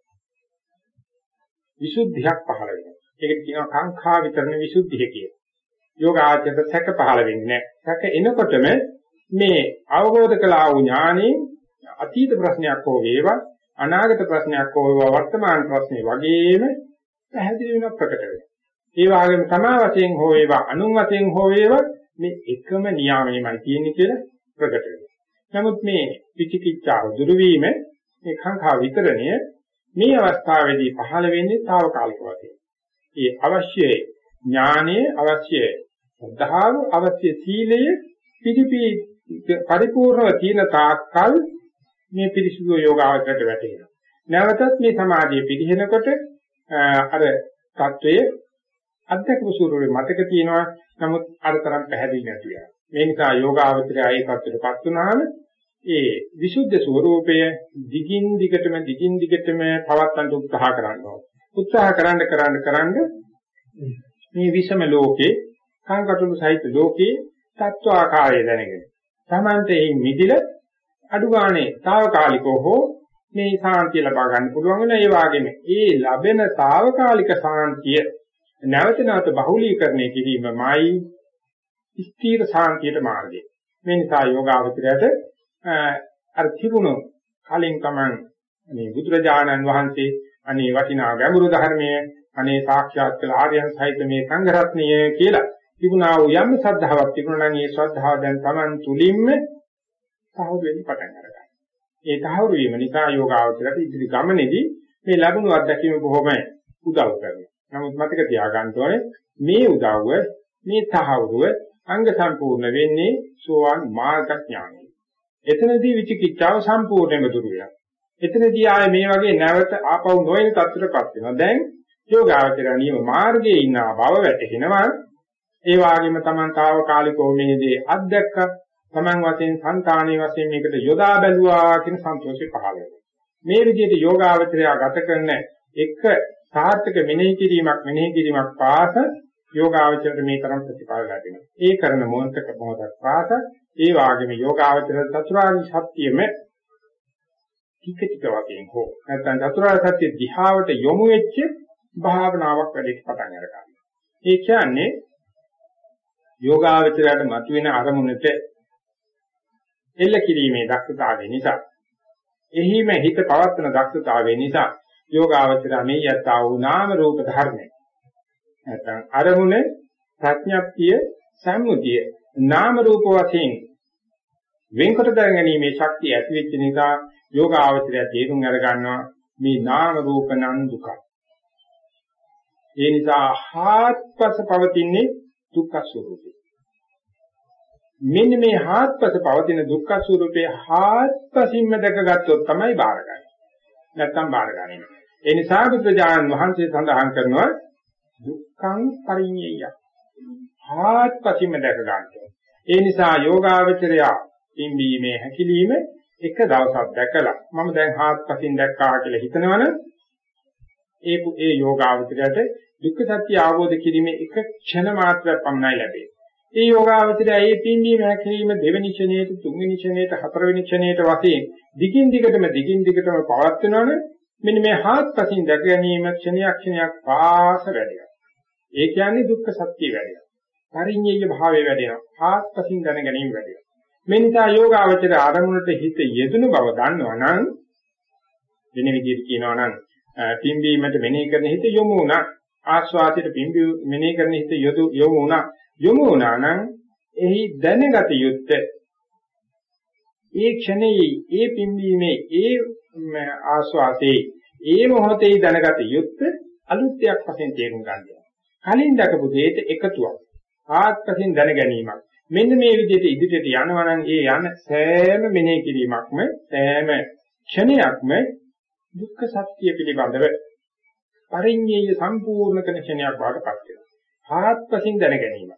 විසුද්ධියක් පහළ වෙනවා. ඒකට කියනවා කාංඛා විතරණ විසුද්ධිය කියලා. යෝගාචරයට සැක පහළ වෙන්නේ නැහැ. සැක එනකොටම මේ අවබෝධ කළා වූ ඥානෙ අතීත ප්‍රශ්නයක් හෝ වේවා අනාගත ප්‍රශ්නයක් හෝ වේවා වර්තමාන ප්‍රශ්නේ වගේම පැහැදිලි වෙනව ප්‍රකට වෙනවා. ඒ වගේම තමා වශයෙන් හෝ වේවා අනුන් වශයෙන් හෝ වේවා මේ එකම නියාමයමයි තියෙන්නේ කියලා ප්‍රකට වෙනවා. නමුත් මේ පිටිකිච්ඡාව දුරු වීම මේ කාංකා විතරණය මේ අවස්ථාවේදී පහළ වෙන්නේ తాවකාලික වශයෙන්. ඒ අවශ්‍ය ඥානය අවශ්‍ය ශ්‍රද්ධාව අවශ්‍ය සීලය පිළිපී පරිපූර්ණව තියෙන තාක්කල් මේ පිරිසිදු යෝගාවචරයට වැටෙනවා. නැවතත් මේ සමාධිය පිළිහෙනකොට අර தત્ත්වයේ අධ්‍යක්ම ස්වරූපේ මතක තියෙනවා නමුත් අර තරම් පැහැදිලි නැති ආ. මේ නිසා යෝගාවචරය ආයේ පත්තරපත් වුණාම ඒ විසුද්ධ ස්වરૂපය දිගින් දිගටම දිගින් දිගටම පවත්වන්න උත්සාහ කරනවා. උත්සාහ කරන්න කරන්න කරන්න මේ විෂම ලෝකේ කාංකටුළු සහිත ලෝකේ තත්ත්ව ආකාරය දැනගෙන තමන්ට ඒ මිදිල අඩු ගානේ తాවකාලිකව හෝ මේ සාන්තිය ලබා ගන්න පුළුවන් වෙන ඒ වගේම ඒ ලැබෙන తాවකාලික සාන්තිය නැවත නැවත බහුලීකරණය කිරීමමයි ස්ථීර සාන්තියට මාර්ගය. මේ නිසා යෝගාවචරයට අර තිබුණු කලින් තමන් මේ බුදුරජාණන් වහන්සේ අනේ වටිනා ගැඹුරු ධර්මයේ අනේ සාක්ෂාත් කළ ආර්යයන් සහිත මේ සංඝ රත්නය කියලා තිබුණා වූ යම් ශ්‍රද්ධාවක් තිබුණා නම් ඒ ශ්‍රද්ධාව දැන් තමන් තුලින්ම සහවු වෙන්න පටන් ගන්නවා. ඒ තහවුරු වීම නිසා යෝගාවචරයට ඉදිරි ගමනේදී මේ ලැබුණු අත්දැකීම බොහොම උදව් කරනවා. නමුත් මතක තියාගන්න ඕනේ මේ උදව්ව මේ තහවුරුව අංග සම්පූර්ණ වෙන්නේ සෝවාන් මාර්ග ඥානයි. එතනදී විචිකිච්ඡාව සම්පූර්ණයෙන්ම දුරු වෙනවා. එතනදී ආයේ මේ වගේ නැවත ආපහු නොයන තත්ත්වයටපත් වෙනවා. දැන් යෝගාවචරය නියම මාර්ගයේ ඉන්න බව වැටහෙනවා. ඒ වගේම Taman తాවකාලිකව මේදී අත්දැක්ක Taman වශයෙන් సంతානයේ වශයෙන් මේකට යොදා බැලුවා කියන සන්තෝෂය පහළ වෙනවා. මේ විදිහට යෝගාවචරය ගත කරන එක සාර්ථක මෙනෙහි කිරීමක් මෙනෙහි කිරීමක් පාස යෝගාවචරයට මේ තරම් ප්‍රතිඵල ලැබෙනවා. ඒ කරන මොහොතක මොහොතක් පාස ඒ වාගේම යෝගාවචර චතුරාර්ය සත්‍යෙම ටික ටික වශයෙන් හෝ නැත්නම් චතුරාර්ය සත්‍ය දිහාවට යොමු වෙච්ච භාවනාවක් වැඩි පටන් ගන්නවා. ඒ කියන්නේ යෝගාවචරයට මතුවෙන අරමුණට එල්ල කිරීමේ දක්ෂතාවය නිසා එහිම හිත පවත්වන දක්ෂතාවය නිසා යෝගාවචරය මේ යත්තා වූ නාම රූප ධර්මයි නැත්නම් අරමුණ ප්‍රඥප්තිය සම්මුතිය නාම රූප වශයෙන් වෙන්කොට දැනගැනීමේ ශක්තිය ඇති වෙච්ච නිසා යෝගාවචරය තේරුම් අර ගන්නවා මේ නාම රූප නම් දුකයි. ඒ නිසා හාත්පස පවතින්නේ දුක්ඛ ස්වરૂපේ. මෙන්න මේ හාත්පස පවතින දුක්ඛ ස්වરૂපේ හාත්පසින්ම දැකගත්තොත් තමයි බාරගන්නේ. නැත්තම් බාරගන්නේ. ඒ නිසා බුදුජානන් වහන්සේ සඳහන් කරනවා දුක්ඛං පරිඤ්ඤය. හාත්පසින්ම දැක ගන්නවා. ඒ නිසා යෝගාවචරය පිම්බීමේ හැකිලිම එක දවසක් දැකලා මම දැන් හාත්පසින් දැක්කා කියලා හිතනවනේ ඒ ඒ යෝගාවචරයට දුක්ඛ සත්‍ය අවබෝධ කිරීමේ එක ක්ෂණ මාත්‍රයක් පමණයි ලැබෙන්නේ. ඒ යෝගාවචරය ඒ පින්වීම හැකිරීම දෙවෙනි ක්ෂණයට තුන්වෙනි ක්ෂණයට හතරවෙනි ක්ෂණයට වශයෙන් දිගින් දිගටම දිගින් දිගටම පවත්වනවනේ මෙන්න මේ හාත්පසින් දැක ගැනීම ක්ෂණයක් ක්ෂණයක් පාස වැඩිනවා. ඒ කියන්නේ දුක්ඛ සත්‍ය වැඩිනවා. පරිඤ්ඤය භාවය වැඩිනවා. හාත්පසින් දැන ගැනීම වැඩිනවා. මේ නිසා යෝගාවචර ආරමුණට හිත යෙදුණු බව දන්නවා නම් වෙන විදිහට කියනවා නම් පිම්බීමට මෙනෙහි කරන හිත යොමු වුණා ආස්වාදයට පිම්බී මෙනෙහි කරන හිත යොදු යොමු වුණා යොමු වුණා නම් එහි දැනගත යුත්තේ ඒ ක්ෂණයේ ඒ පිම්බීමේ ඒ ආස්වාදේ ඒ මොහොතේ දැනගත යුත්තේ අලුත් දෙයක් වශයෙන් තේරුම් ගන්නවා. කලින් දකපු දෙයට එකතුවක්. ආත්පසින් දැන ගැනීමක්. මෙන්න මේ විදිහට ඉදිරියට යනවා නම් ඒ යන සෑම මෙනෙහි කිරීමක්ම සෑම ක්ෂණයක්ම දුක්ඛ සත්‍ය පිළිබඳව පරිඤ්ඤය සම්පූර්ණ කරන ක්ෂණයක් බවටපත් වෙනවා. ආත්පසින් දැන ගැනීම.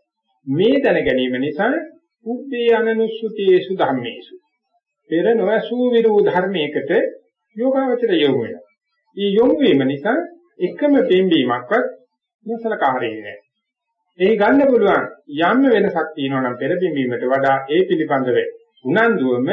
මේ දැන ගැනීම නිසා උබ්බේ අනනුස්සුතේසු ධම්මේසු. පෙර නොඇසූ විරූ ධර්මයකට යෝගාවචර යොමු වෙනවා. මේ යොමු වීම නිසා එකම පින්බීමක්වත් නොසලකාරී නෑ. ඒ ගන්න පුළුවන් යම් වෙනසක් තියෙනවා නම් පෙර පින්බීමට වඩා ඒ පිළිබඳව උනන්දුවම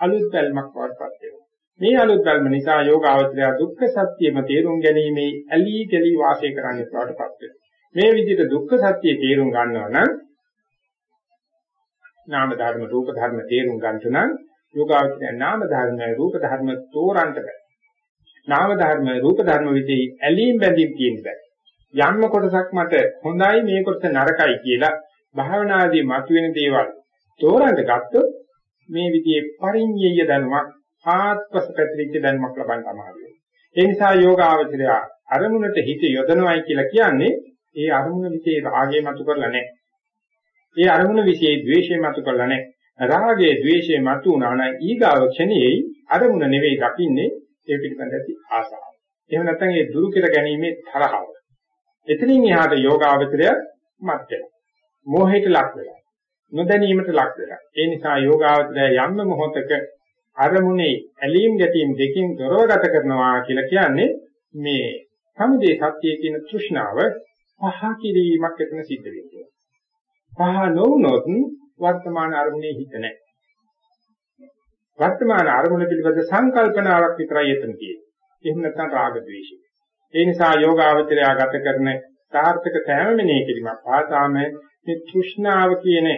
අලුත් බැල්මක් වඩපත් වෙනවා. මේ අලුත් බැල්ම නිසා යෝගාවචරය දුක්ඛ සත්‍යෙම තේරුම් ගැනීමේ ඇලී ගලී වාසය කරන්නට වඩපත් වෙනවා. මේ විදිහට දුක්ඛ සත්‍ය තේරුම් ගන්නවා නම් නාම ධර්ම රූප ධර්ම තේරුම් ගන්නට නම් යෝගාවචරය නාම ධර්ම රූප ධර්ම තෝරන්න බෑ. නාම ධර්ම රූප ධර්ම විදී ඇලීම් බැඳීම් තියෙන්න බෑ. යම්ම කොටසක් මට හොඳයි මේ කොටස නරකයි කියලා භාවනාදී මතුවෙන දේවල් තෝරන්න ගත්තොත් මේ විදිහේ පරිඤ්ඤය දැනුමක් ආත්පස පැතිරිච්ච දැනුමක් ලබන්න අමාරුයි. ඒ නිසා යෝගාවචරය අරමුණට හිත යොදනවයි කියලා කියන්නේ ඒ අරමුණ විශේෂ රාගය මතු කරලා නැහැ. ඒ අරමුණ විශේෂ ද්වේෂය මතු කරලා නැහැ. රාගයේ ද්වේෂයේ මතු වුණා නම් ඊගාව ක්ෂණයේ අරමුණ නෙවෙයි දකින්නේ ඒ පිළිබඳ ඇති ආසාව. එහෙම නැත්නම් ඒ දුරු කර ගැනීමේ තරහව. එතනින් එහාට යෝගාවචරය මත් වෙනවා. මෝහයට ලක් වෙනවා. නොදැනීමට ලක් වෙනවා. ඒ නිසා යෝගාවචරය යම් මොහොතක අරමුණේ ඇලීම් ගැටීම් දෙකින් දොරව ගත කරනවා කියලා කියන්නේ මේ සමුදේ සත්‍යයේ කියන තෘෂ්ණාව පහ කිරීමක් එතන සිද්ධ වෙනවා. පහ නොවුනොත් වර්තමාන අරමුණේ හිත නැහැ. වර්තමාන අරමුණ පිළිබඳ සංකල්පනාවක් විතරයි එතන තියෙන්නේ. එහෙම නැත්නම් රාග ద్వේෂය. ඒ නිසා යෝගාවචරය ගත කරන සාර්ථක සෑම මෙනෙහි කිරීමක් පාසාම මේ තෘෂ්ණාව කියන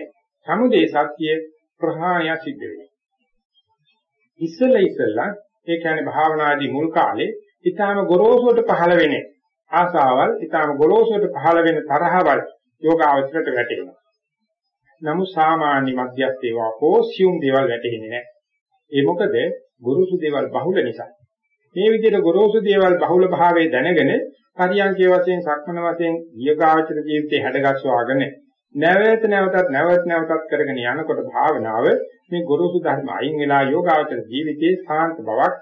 සමුදේ සත්‍ය ප්‍රහාණය සිද්ධ වෙනවා. ඉස්සෙල්ලා ඉස්සෙල්ලා ඒ කියන්නේ භාවනාදී මුල් කාලේ ඊටාම ගොරෝසුවට පහළ වෙන්නේ ආසාවල් ඊටාම ගොරෝසුවට පහළ වෙන තරහවල් යෝගාවචරයට වැටෙනවා. නමුත් සාමාන්‍ය මධ්‍යස්ථ ඒවා හෝ සියුම් දේවල් වැටෙන්නේ නැහැ. ඒ මොකද ගුරුසු දේවල් බහුල නිසා. මේ විදිහට ගොරෝසු දේවල් බහුල භාවයේ දැනගෙන පරියන්කේ වශයෙන් සක්මන වශයෙන් යෝගාචර ජීවිතේ හැඩගස්වාගෙන නැවත නැවතත් නැවත නැවතත් කරගෙන යනකොට භාවනාව මේ ගොරෝසු ධර්ම අයින් වෙලා යෝගාචර ජීවිතේ සාන්ත බවක්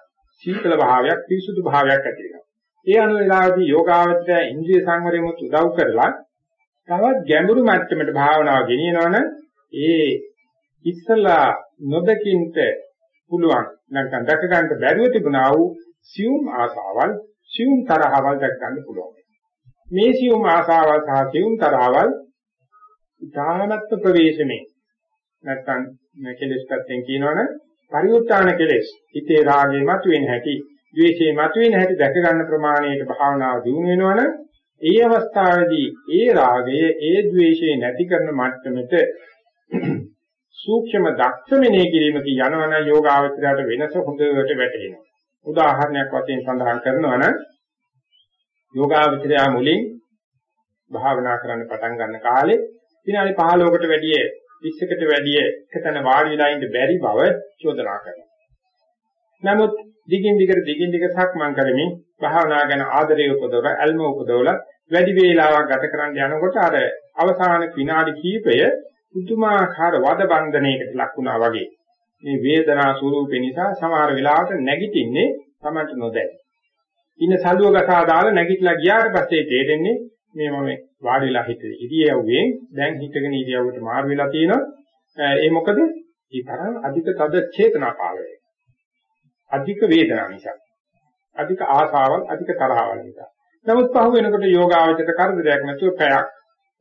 සීතල භාවයක් පිරිසුදු භාවයක් ඇති වෙනවා. ඒ අනුව වෙලාවේදී යෝගාචරය ඉන්ද්‍රිය සංවරයෙමුත් උදව් කරලා තවත් ගැඹුරු මට්ටමට භාවනාව ගෙනියනවනම් ඒ ඉස්සලා නොදකින්ට පුළුවන්. නැත්නම් දැක ගන්න බැරුව තිබුණා වූ සියුම් ආසාවල් සියුම් තරහවල් දැක ගන්න පුළුවන්. මේ සියුම් ආසාවල් සහ සියුම් තරහවල් ඉතාමත් ප්‍රවේශමේ. නැත්නම් මේ කෙලෙස් පැත්තෙන් කියනවනේ පරිඋත්තාන කෙලෙස්. හිතේ රාගේ මතුවෙන හැටි, ද්වේෂේ මතුවෙන හැටි දැක ගන්න ප්‍රමාණයට භාවනාව දියුණු වෙනවනේ ඒ අවස්ථාවේදී ඒ රාගය ඒ ද්වේෂය නැති කරන මට්ටමට සූක්ෂම දක්ෂමනේ කිරීමකින් යනවන යෝගාවචරයට වෙනස හොඳට වැටහෙනවා. උදාහරණයක් වශයෙන් සඳහන් කරනවා නම් යෝගාවචරය මුලින් භාවනා කරන්න පටන් ගන්න කාලේ විනාඩි 15කට වැඩිය 20කට වැඩිය එකතන වාඩි වෙලා ඉන්න බැරි බව චෝදනා කරනවා. නමුත් දිගින් දිගට දිගින් දිගට සක්මන් කරමින් භාවනා ගැන ආදරය උපදවල අල්ම උපදවල වැඩි වේලාවක් ගත කරන්න යනකොට අර අවසාන විනාඩි කිහිපය පුදුමාකාර වද බන්ධනයකට ලක් වුණා වගේ මේ වේදනා ස්වરૂපේ නිසා සමහර වෙලාවට නැගිටින්නේ තමයි නොදැයි. ඉන්න සලුව ගසා දාලා නැගිටලා ගියාට පස්සේ තේරෙන්නේ මේ මම වාඩිලා හිටියේ ඉරියව්වෙන් දැන් හිටගෙන ඉරියව්වට මාරු වෙලා තියෙනවා. ඒ මොකද? ඒ තරම් අධික තද චේතනා පාලනය. අධික වේදනාව නිසා. අධික ආසාවල් අධික තරහවල් නිසා. නමුත් පහු වෙනකොට යෝගාවචර කරදරයක් නැතුව පැයක්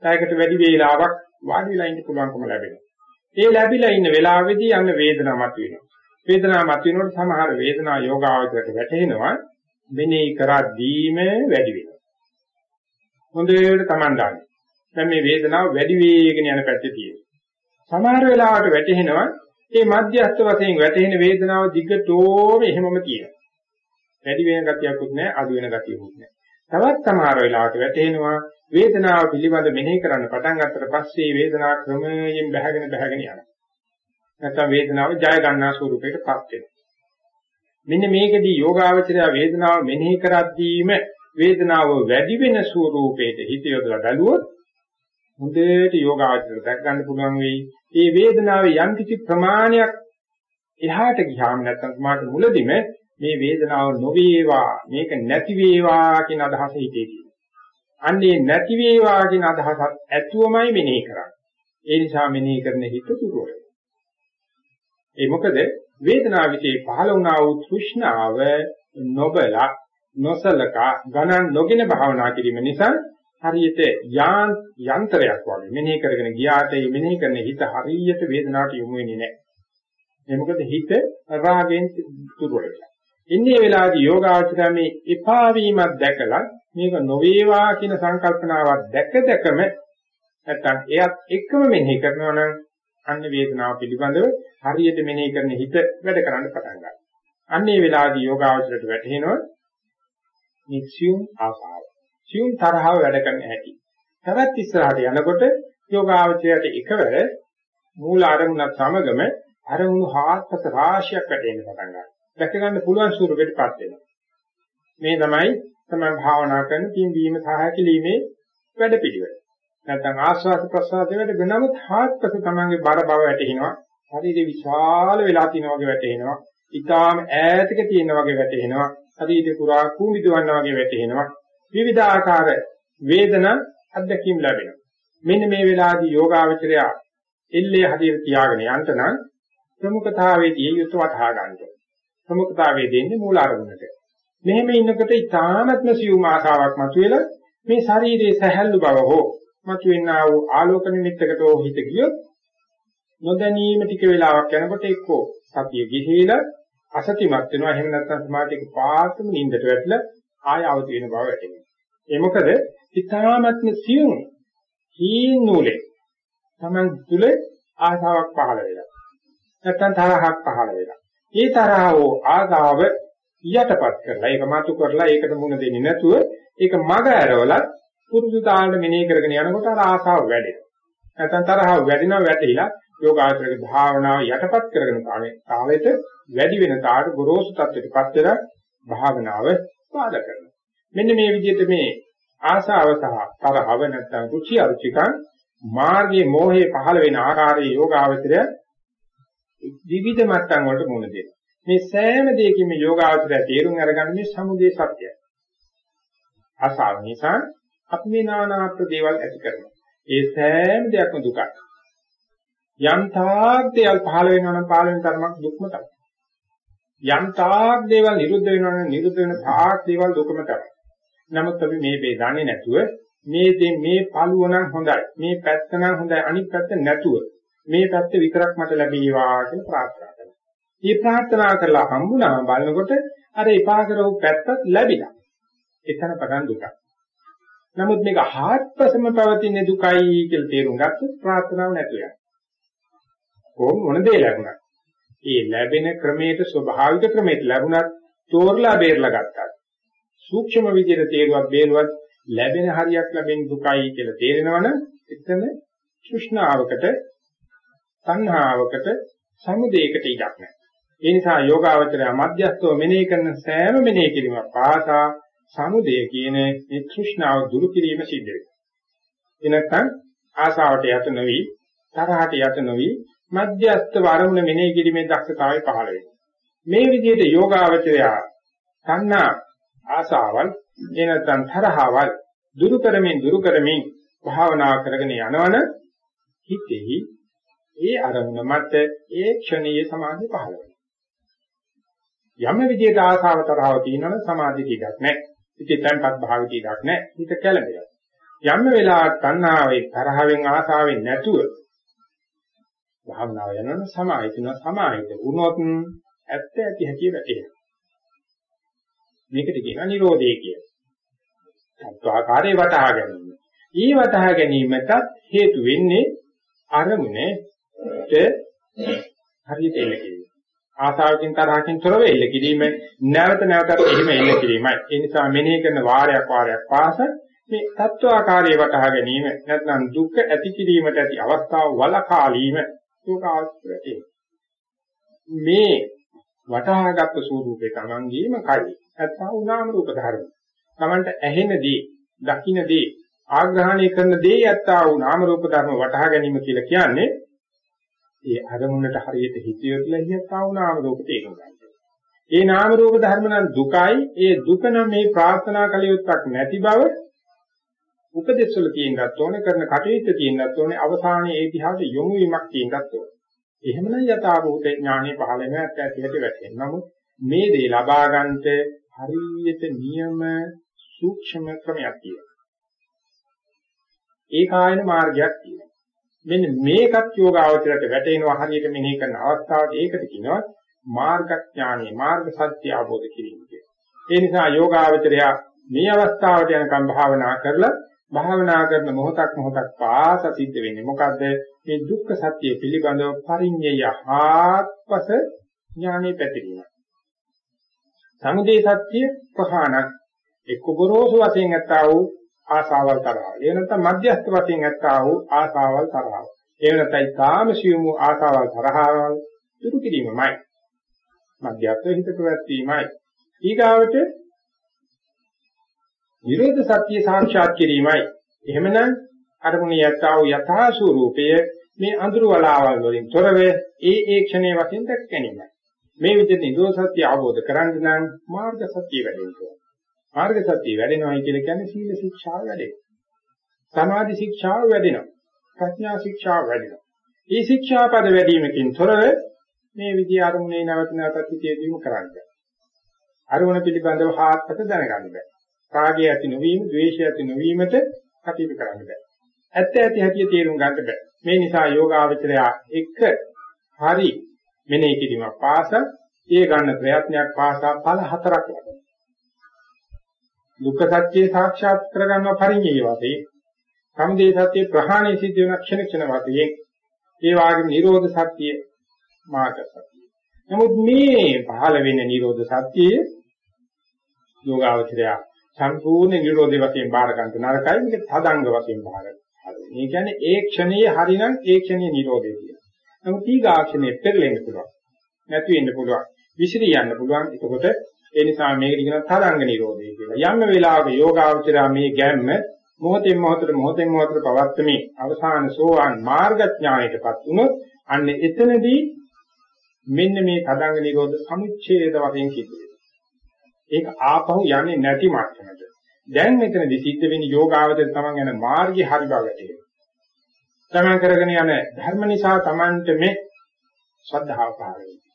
පැයකට වැඩි වේලාවක් වාඩි වෙලා ඉන්න පුළුවන්කම ලැබෙනවා. ඒ ලැබිලා ඉන්න වෙලාවෙදී යන්න වේදනාවක් මතුවෙනවා. වේදනාවක් මතුවෙනකොට සමහර වේදනා යෝගාවචරයට වැටෙනවා. මෙනෙහි කරද්දීම වැඩි වෙනවා. හොඳට Taman දාන්න. දැන් මේ වේදනාව වැඩි වේගෙන යන පැත්තේ තියෙනවා. සමහර වෙලාවට වැටෙනවා මේ මධ්‍යස්ථ වශයෙන් වැටෙන වේදනාව දිගටම එහෙමම තියෙනවා. වැඩි වෙන ගතියකුත් නැහැ, අඩු වෙන ගතියකුත් නැහැ. තවත් සමහර වෙලාවට වැටෙනවා වේදනාව පිළිබඳ මෙනෙහි කරන්න පටන් ගත්තට පස්සේ වේදනාව ක්‍රමයෙන් බහගෙන බහගෙන යනවා. නැත්නම් වේදනාව ජය ගන්නා ස්වරූපයකටපත් වෙනවා. මෙන්න මේකදී යෝගාවචරය වේදනාව මෙනෙහි කරද්දීම වේදනාව වැඩි වෙන ස්වරූපයට හිත යොදලා බැලුවොත් හොඳට යෝගාවචරයට දැක් ගන්න පුළුවන් වෙයි. මේ වේදනාවේ යම් කිසි ප්‍රමාණයක් එහාට ගියාම නැත්නම් මාට මුලදිම මේ වේදනාව නොවේවා මේක නැති වේවා කියන අදහස හිතේ තියෙනවා. අන්නේ නැති වේවා කියන අදහසත් ඇතුවමයි මෙනෙහි කරන්නේ. ඒ නිසා මෙනෙහි කරන හිත දුරවල. ඒ මොකද වේදනාව විශ්ේ පහළ වුණා වූ තෘෂ්ණාව නොබල නොසලකා ගණන් නොගෙන භාවනා කිරීම නිසා හරියට යන්ත්‍රයක් වගේ මෙනෙහි කරගෙන ගියාට මේ මෙනෙහි කරන හිත හරියට වේදනාවට යොමු වෙන්නේ නැහැ. ඒ මොකද හිත රාගෙන් දුර්වල වෙලා. ඉන්නේ වෙලාවේදී යෝගාචරය මේ එපා වීමක් දැකලා මේක නොවේවා කියන සංකල්පනාවක් දැක දැකම නැත්තම් එයත් එක්කම මෙනෙහි කරනවා නම් අන්න වේදනාව පිළිබඳව හරියට මෙනෙහි කරන හිත වැඩ කරන්න පටන් ගන්නවා. අන්නේ වෙලාවේදී යෝගාචරයට වැටෙනවා නික්සියුම් ආසාව. සියුම් තරහව වැඩ කරන හැටි. තවත් ඉස්සරහට යනකොට යෝගාචරයට එකවර මූල අරමුණත් සමගම අරමුණු හාත්පස රාශියක් වැඩෙන්න පටන් ගන්නවා. දැක ගන්න පුළුවන් ස්වරූපයකටපත් වෙනවා. මේ තමයි තමයි භාවනා කරන පින්වීම සහ හැකිලීමේ වැඩපිළිවෙල. නැත්නම් ආස්වාද ප්‍රසආදයේ වැඩ වෙනමුත් හාත්පස තමන්ගේ බර බව වැටෙනවා. ශරීරය විශාල වෙලා තියෙනවා වගේ වැටෙනවා. ඊටාම ඈතක තියෙනා වගේ වැටෙනවා. ශරීරේ පුරා කුඹිදවන්න වගේ වැටෙනවා. විවිධාකාර වේදනා අත්දැකීම් ලැබෙනවා. මෙන්න මේ වෙලාවේදී යෝගාවචරය එල්ලේ හදිහට තියාගෙන යන්න නම් ප්‍රමුඛතාවයේදී යුතුව වටහා ගන්න ඕනේ. ප්‍රමුඛතාවයේ දෙන්නේ මූල අරමුණට. මෙහෙම ඉන්නකොට ඊ타නත්ම සියුම් ආසාවක් මතුවෙලා මේ ශරීරයේ සැහැල්ලු බව හෝ මතුවෙනා වූ ආලෝක නිමිත්තකට හෝ හිත ගියොත් නොදැනීම ටික වෙලාවක් යනකොට එක්කෝ සතිය ගිහිලා අසතිමත් වෙනවා එහෙම නැත්නම් සමාධියක පාතම නිින්දට වැටලා ආය අවදි වෙන බව වැටෙනවා. ඒ මොකද ඊ타මත්ම සියුම් හීන නූලේ Taman තුල ආසාවක් පහළ වෙලා. නැත්තම් තරහක් පහළ වෙලා. ඒ තරහව ආසාව යටපත් කරලා ඒක මතු කරලා ඒකට මුණ දෙන්නේ නැතුව ඒක මග ඇරවලත් පුරුදු තාලෙ මෙනෙහි කරගෙන යනකොට අර ආසාව වැඩෙනවා. නැත්තම් තරහව වැඩිනවා වැටහිලා යෝගාචරයේ භාවනාව යටපත් කරගෙන කාලෙට වැඩි වෙන තාට ගොරෝසු තත්ත්වයටපත් වෙලා භාවනාව බාධා කරනවා. මෙන්න මේ විදිහට මේ ආසාව සහ තරහව නැත්තම් රුචි අරුචිකං මාර්ගයේ මෝහයේ පහළ වෙන ආකාරයේ යෝගාවචරය විවිධ මට්ටම් වලට මුහුණ දෙනවා. මේ සෑම දෙයකින්ම යෝගාවචරය තේරුම් අරගන්න මේ සමුදේ සත්‍යය. ආසාව නිසා අපි මේ নানা දේවල් ඇති කරනවා. ඒ සෑම දෙයක්ම දුකයි. යම් තාක් දේවල් පහළ වෙනවා නම් පහළ වෙන තරමක් දුක්ම තමයි. යම් තාක් දේවල් නිරුද්ධ වෙනවා නම් නිරුද්ධ වෙන තාක් දේවල් දුකම තමයි. නමුත් අපි මේ මේ දන්නේ නැතුව මේ දේ මේ පළුව නම් හොඳයි. මේ පැත්ත නම් හොඳයි. අනිත් පැත්ත නැතුව. මේ පැත්ත විතරක් මට ලැබේවා කියලා ප්‍රාර්ථනා කරනවා. මේ ප්‍රාර්ථනා කරලා හම්බුනාම බලනකොට අර එපා කරව පැත්තත් ලැබිලා. එතන පටන් දුකයි. නමුත් මේක හාත්පසම පවතින දුකයි කියලා තේරුම් ගත්තොත් ප්‍රාර්ථනාව නැතු යනවා. කොහොම මොන දේ ලැබුණත් ඒ ලැබෙන ක්‍රමයට ස්වභාවික ක්‍රමයට ලැබුණත් තෝරලා බේරලා ගත්තා. සූක්ෂම විදිහට තේරුවක් බේරුවත් ලැබෙන හරියක් ලැබෙන දුකයි කියලා තේරෙනවනම් එතන තෘෂ්ණාවකට සංහාවකට සමුදේයකට ඉඩක් නැහැ. ඒ නිසා යෝගාවචරය මධ්‍යස්තව මෙනෙහි කරන සෑම මෙනෙහි කිරීමක් පාසා සමුදය කියන මේ තෘෂ්ණාව දුරු කිරීම සිද්ධ වෙනවා. එනකන් ආසාවට යට නොවි තරහට යට නොවි මධ්‍යස්ත වරමුණ මෙනෙහි කිරීමේ දක්ෂතාවය පහළ වෙනවා. මේ විදිහට යෝගාවචරය සංනා ආසාවල් එනතන් තරහවල් දුරු කරමින් දුරු කරමින් භාවනා කරගෙන යනවන හිතෙහි ඒ අරමුණ මත ඒ ක්ෂණීය සමාධිය පහළ වෙනවා. යම් විදිහට ආසාව තරහව තියෙනවනම් සමාධිය ටිකක් නැහැ. ඉතින් තැන්පත් භාවිතය ටිකක් නැහැ. හිත කැළඹෙනවා. යම් වෙලාවක් තණ්හාවේ තරහවෙන් ආසාවෙන් නැතුව භාවනාව යනවනම් සමාහිතන සමාහිත වුණොත් ඇත්ත ඇති හැටි වැටෙනවා. මේකට කියනවා නිරෝධය කියලා. සත්වාකාරයේ වටහා ගැනීම. ඊ වටහා ගැනීමට හේතු වෙන්නේ අරමුණට හරියට එල්ල කිරීම. ආසාවකින් තරහකින් තොරව එල්ල කිරීම නැවත නැවතත් එහෙම එල්ල කිරීමයි. ඒ නිසා මෙනෙහි කරන වාරයක් වාරයක් පාස මේ තත්වාකාරයේ වටහා ගැනීම නැත්නම් දුක් ඇති කිරීමට ඇති අවස්ථාව වලකාලීම දුකාස්ත්‍රයේ. මේ වටහාගත් ස්වરૂපේ තමන්ගේම කයි. නැත්නම් උනාම රූප ධර්ම. තමන්ට ඇහෙනදී, දකින්නදී, ආග්‍රහණය කරන දේ යත්තා වූ නාම රූප ධර්ම වටහා ගැනීම කියලා කියන්නේ ඒ අරමුණට හරියට හිත යොදලා හියත්තා වූ නාම රූප තේරුම් ගන්න. ඒ නාම රූප ධර්ම නම් දුකයි, ඒ දුක නම් මේ ප්‍රාර්ථනා කලියුත්තක් නැති බව උපදේශ වල තියෙනත් ඕනේ කරන කටයුත්ත තියෙනත් ඕනේ අවසානයේ ඒ දිහාට යොමු වීමක් තියෙනත් ඕනේ. එහෙමනම් යථාභූත ඥානෙ පහළ වෙනත් ඇතිලට වැටෙනවා. නමුත් මේ දේ ලබා ගන්නට හරියට නියම සූක්ෂම ක්‍රමයක් තියෙනවා. ඒකායන මාර්ගයක් තියෙනවා. මෙන්න මේකත් යෝගාවචරයට වැටෙනවා හරියට මෙනෙහි කරන අවස්ථාවට ඒකට කියනවා මාර්ගඥානෙ මාර්ග සත්‍ය අවබෝධ කිරීම කියලා. ඒ නිසා යෝගාවචරය මේ අවස්ථාවට යනකම් භාවනා කරලා භාවනා කරන මොහොතක් මොහොතක් පාස සිද්ධ වෙන්නේ මොකද්ද මේ දුක්ඛ සත්‍ය පිළිබඳව පරිඤ්ඤය හාත්පස ඥානෙ පැතිරීම. සමුදය සත්‍ය ප්‍රහාණක් එක්ක ගොරෝසු වශයෙන් ඇත්තා වූ ආසාවල් තරහව. ඒ නැත්නම් මධ්‍යස්ථ වශයෙන් ඇත්තා වූ ආසාවල් තරහව. ඒ නැත්නම් කාම සියුමු ආසාවල් තරහවල් දුරු කිරීමමයි. මධ්‍යස්ථ හිත ප්‍රවැත්වීමයි. ඊගාවට විරෝධ සත්‍ය සාක්ෂාත් කිරීමයි. එහෙමනම් අරමුණේ යත්තා වූ යථා ස්වરૂපය මේ අඳුරු වලාවල් වලින් තොරව ඒ ඒ ක්ෂණයේ වශයෙන් දැක ගැනීමයි. මේ විදිහට නිරෝධ සත්‍ය අවබෝධ කරගන්න නම් මාර්ග සත්‍ය වැඩෙන්න ඕන. මාර්ග සත්‍ය වැඩෙනවයි කියලා කියන්නේ සීල ශික්ෂාව වැඩෙනවා. සමාධි ශික්ෂාව වැඩෙනවා. ප්‍රඥා ශික්ෂාව වැඩෙනවා. මේ ශික්ෂා පද වැඩිවීමකින් තොරව මේ විදිහ අරමුණේ නැවත නැවතත් හිතේදීම කරන්න බෑ. අරමුණ පිළිබඳව හාත්පස දැනගන්න බෑ. රාගය ඇති නොවීම, ද්වේෂය ඇති නොවීමට කටයුතු කරන්න බෑ. ඇත්ත ඇති හැටි තේරුම් ගන්න බෑ. මේ නිසා යෝගාවචරය එක හරි මෙනෙහි කිරීමක් පාස ඒ ගන්න ප්‍රයත්නයක් පාසා ඵල හතරක් ලබනවා. දුක්ඛ සත්‍ය සාක්ෂාත් කරගන්න පරිඤ්ඤය වශයෙන් සමුදය සත්‍ය ප්‍රහාණය සිද්ධ වෙන ක්ෂණ ක්ෂණ වශයෙන් ඒ වගේම නිරෝධ සත්‍ය මාර්ග සත්‍ය. නමුත් මේ පහළ වෙන නිරෝධ සත්‍යයේ යෝගාවචරය සම්පූර්ණ නිරෝධය වශයෙන් බාර ගන්න නරකයි මේක තදංග වශයෙන් බාර ගන්න. මේ කියන්නේ ඒ ක්ෂණයේ හරිනම් ඒ ක්ෂණයේ නිරෝධය කියලා. නමුත් ඊගාක්ෂණයේ පෙරලෙන්න පුළුවන්. නැති වෙන්න පුළුවන්. විසිරී යන්න පුළුවන්. එතකොට ඒ නිසා මේකට කියන තරංග නිරෝධය කියලා. යම් වෙලාවක යෝගාවචරය මේ ගැම්ම මොහොතෙන් මොහොතට මොහොතෙන් මොහොතට පවත්තමේ අවසාන සෝවාන් මාර්ගඥාණයටපත් වුණොත් අන්න එතනදී මෙන්න මේ තදංග නිරෝධ සමුච්ඡේද වශයෙන් කිව්වේ. ඒක ආපහු යන්නේ නැති මට්ටමට. දැන් මෙතනදී සිද්ධ වෙන යෝගාවචර තමන් යන මාර්ගය හරි බවට. තමන් කරගෙන යන ධර්ම නිසා තමන්ට මේ ශ්‍රද්ධාව පහළ වෙනවා.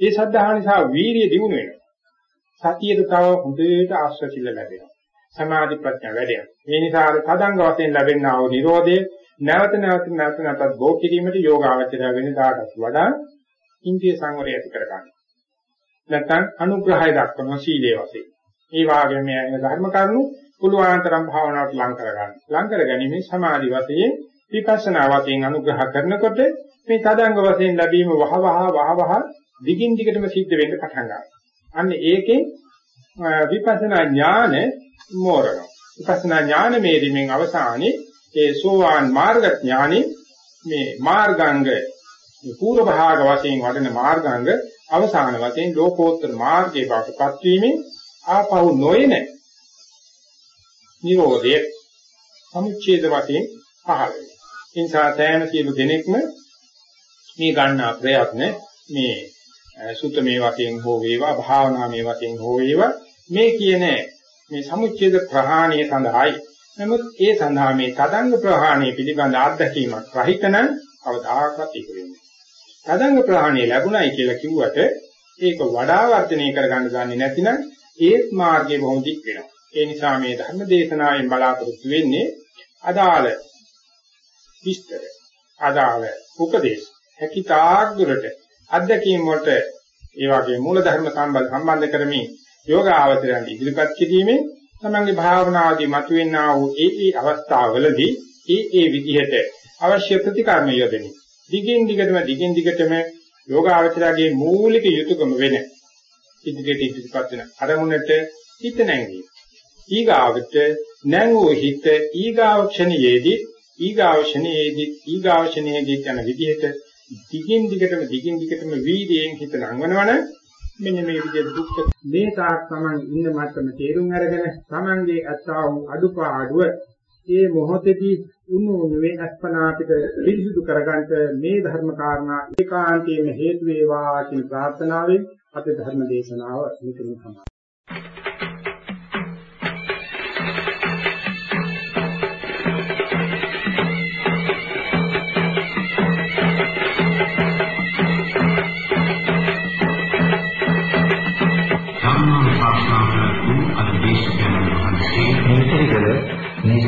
ඒ ශ්‍රද්ධාව නිසා වීරිය දිනු වෙනවා. සතියට තව හොඳට ආශ්‍රසිල්ල ලැබෙනවා. සමාධි ප්‍රඥා වැඩෙනවා. මේ නිසා අර තදංග වශයෙන් ලැබෙනා වූ Nirodhe නැවත නැවත නැවත නැවතත් බෝ කිරීමට යෝගාවචරය වෙන දාටත් වඩා ඉන්ද්‍රිය සංවරය ඇති කර ගන්න. නැත්නම් අනුග්‍රහය දක්වන සීලයේ වශයෙන්. ඒ වාගේම මේ ධර්ම කරුණු පුළුවන්තරම් භාවනාවට ලං කර ගන්න. ලං කර ගැනීම සමාධි වශයෙන් විපස්සනා වශයෙන් අනුග්‍රහ කරනකොට මේ තදංග වශයෙන් ලැබීම වහවහ වහවහ දිගින් දිගටම සිද්ධ වෙන්න පටන් ගන්නවා. අන්න ඒකෙන් විපස්සනා ඥාන මෝරනවා. විපස්සනා ඥාන මේරීමෙන් අවසානයේ ඒ සෝවාන් මාර්ග ඥානෙ මේ මාර්ගාංග මේ පූර්ව භාග වශයෙන් වඩන මාර්ගාංග අවසාන වශයෙන් ලෝකෝත්තර මාර්ගයේ බවටපත් වීමෙන් ආපහු නොයන නිරෝධය සමුච්ඡේද වශයෙන් පහළ වෙනවා. ඒ නිසා සෑම සියලු දෙනෙක්ම මේ ගන්නා ප්‍රයත්න මේ සුත්තමේ වශයෙන් හෝ වේවා භාවනාමේ වශයෙන් හෝ වේවා මේ කියන මේ සමුච්ඡේද ප්‍රහාණය සඳහායි. නමුත් ඒ සඳහා මේ තදංග ප්‍රහාණය පිළිබඳ අත්දැකීමක් රහිතනම් කවදාකවත් ඒක වෙන්නේ තදංග ප්‍රහාණය ලැබුණයි කියලා කිව්වට ඒක වඩා වර්ධනය කරගන්න ගන්නේ නැතිනම් ඒත් මාර්ගය බොහොම දික් වෙනවා. ඒ නිසා මේ ධර්ම දේශනාවෙන් බලාපොරොත්තු වෙන්නේ අදාළ විස්තර අදාළ උපදේශ හැකිතාක් දුරට අධ්‍යක්ීම් වලට ඒ වගේ මූලධර්ම සම්බන්ධ සම්බන්ධ කරමින් යෝග ආවතරයන් ඉදිරිපත් කිරීමෙන් තමන්ගේ භාවනාදී මතුවෙනා වූ ඒ ඒ අවස්ථාවවලදී ඒ ඒ විදිහට අවශ්‍ය ප්‍රතිකර්ම යොදෙමි. දිගින් දිගටම දිගින් දිගටම යෝග ආවතරයේ මූලික යුතුයකම වෙන ඉදිරියට ඉදිරිපත් වෙන අරමුණට හිත නැංගී. ඊගාවට නැංගෝ හිත ඊගාව ක්ෂණයේදී ඊගාව ක්ෂණයේදී ඊගාව ක්ෂණයේදී යන විදිහට දිගින් දිගටම දිගින් දිගටම වීර්යයෙන් හිත නංවනවන මෙන්න මේ විදිහට දුක්ඛ මේ තාක් තමන් ඉන්න මට්ටම තේරුම් අරගෙන තමන්ගේ අත්තා වූ අඩුපාඩුව ඒ මොහොතේදී උණු නෙවේ අස්පනා අපිට පිරිසිදු කරගන්න මේ ධර්ම කාරණා ඒකාන්තයෙන්ම හේතු වේවා කියන ප්‍රාර්ථනාවෙන් අපේ ධර්ම දේශනාව මෙතනින් සමාප්ත.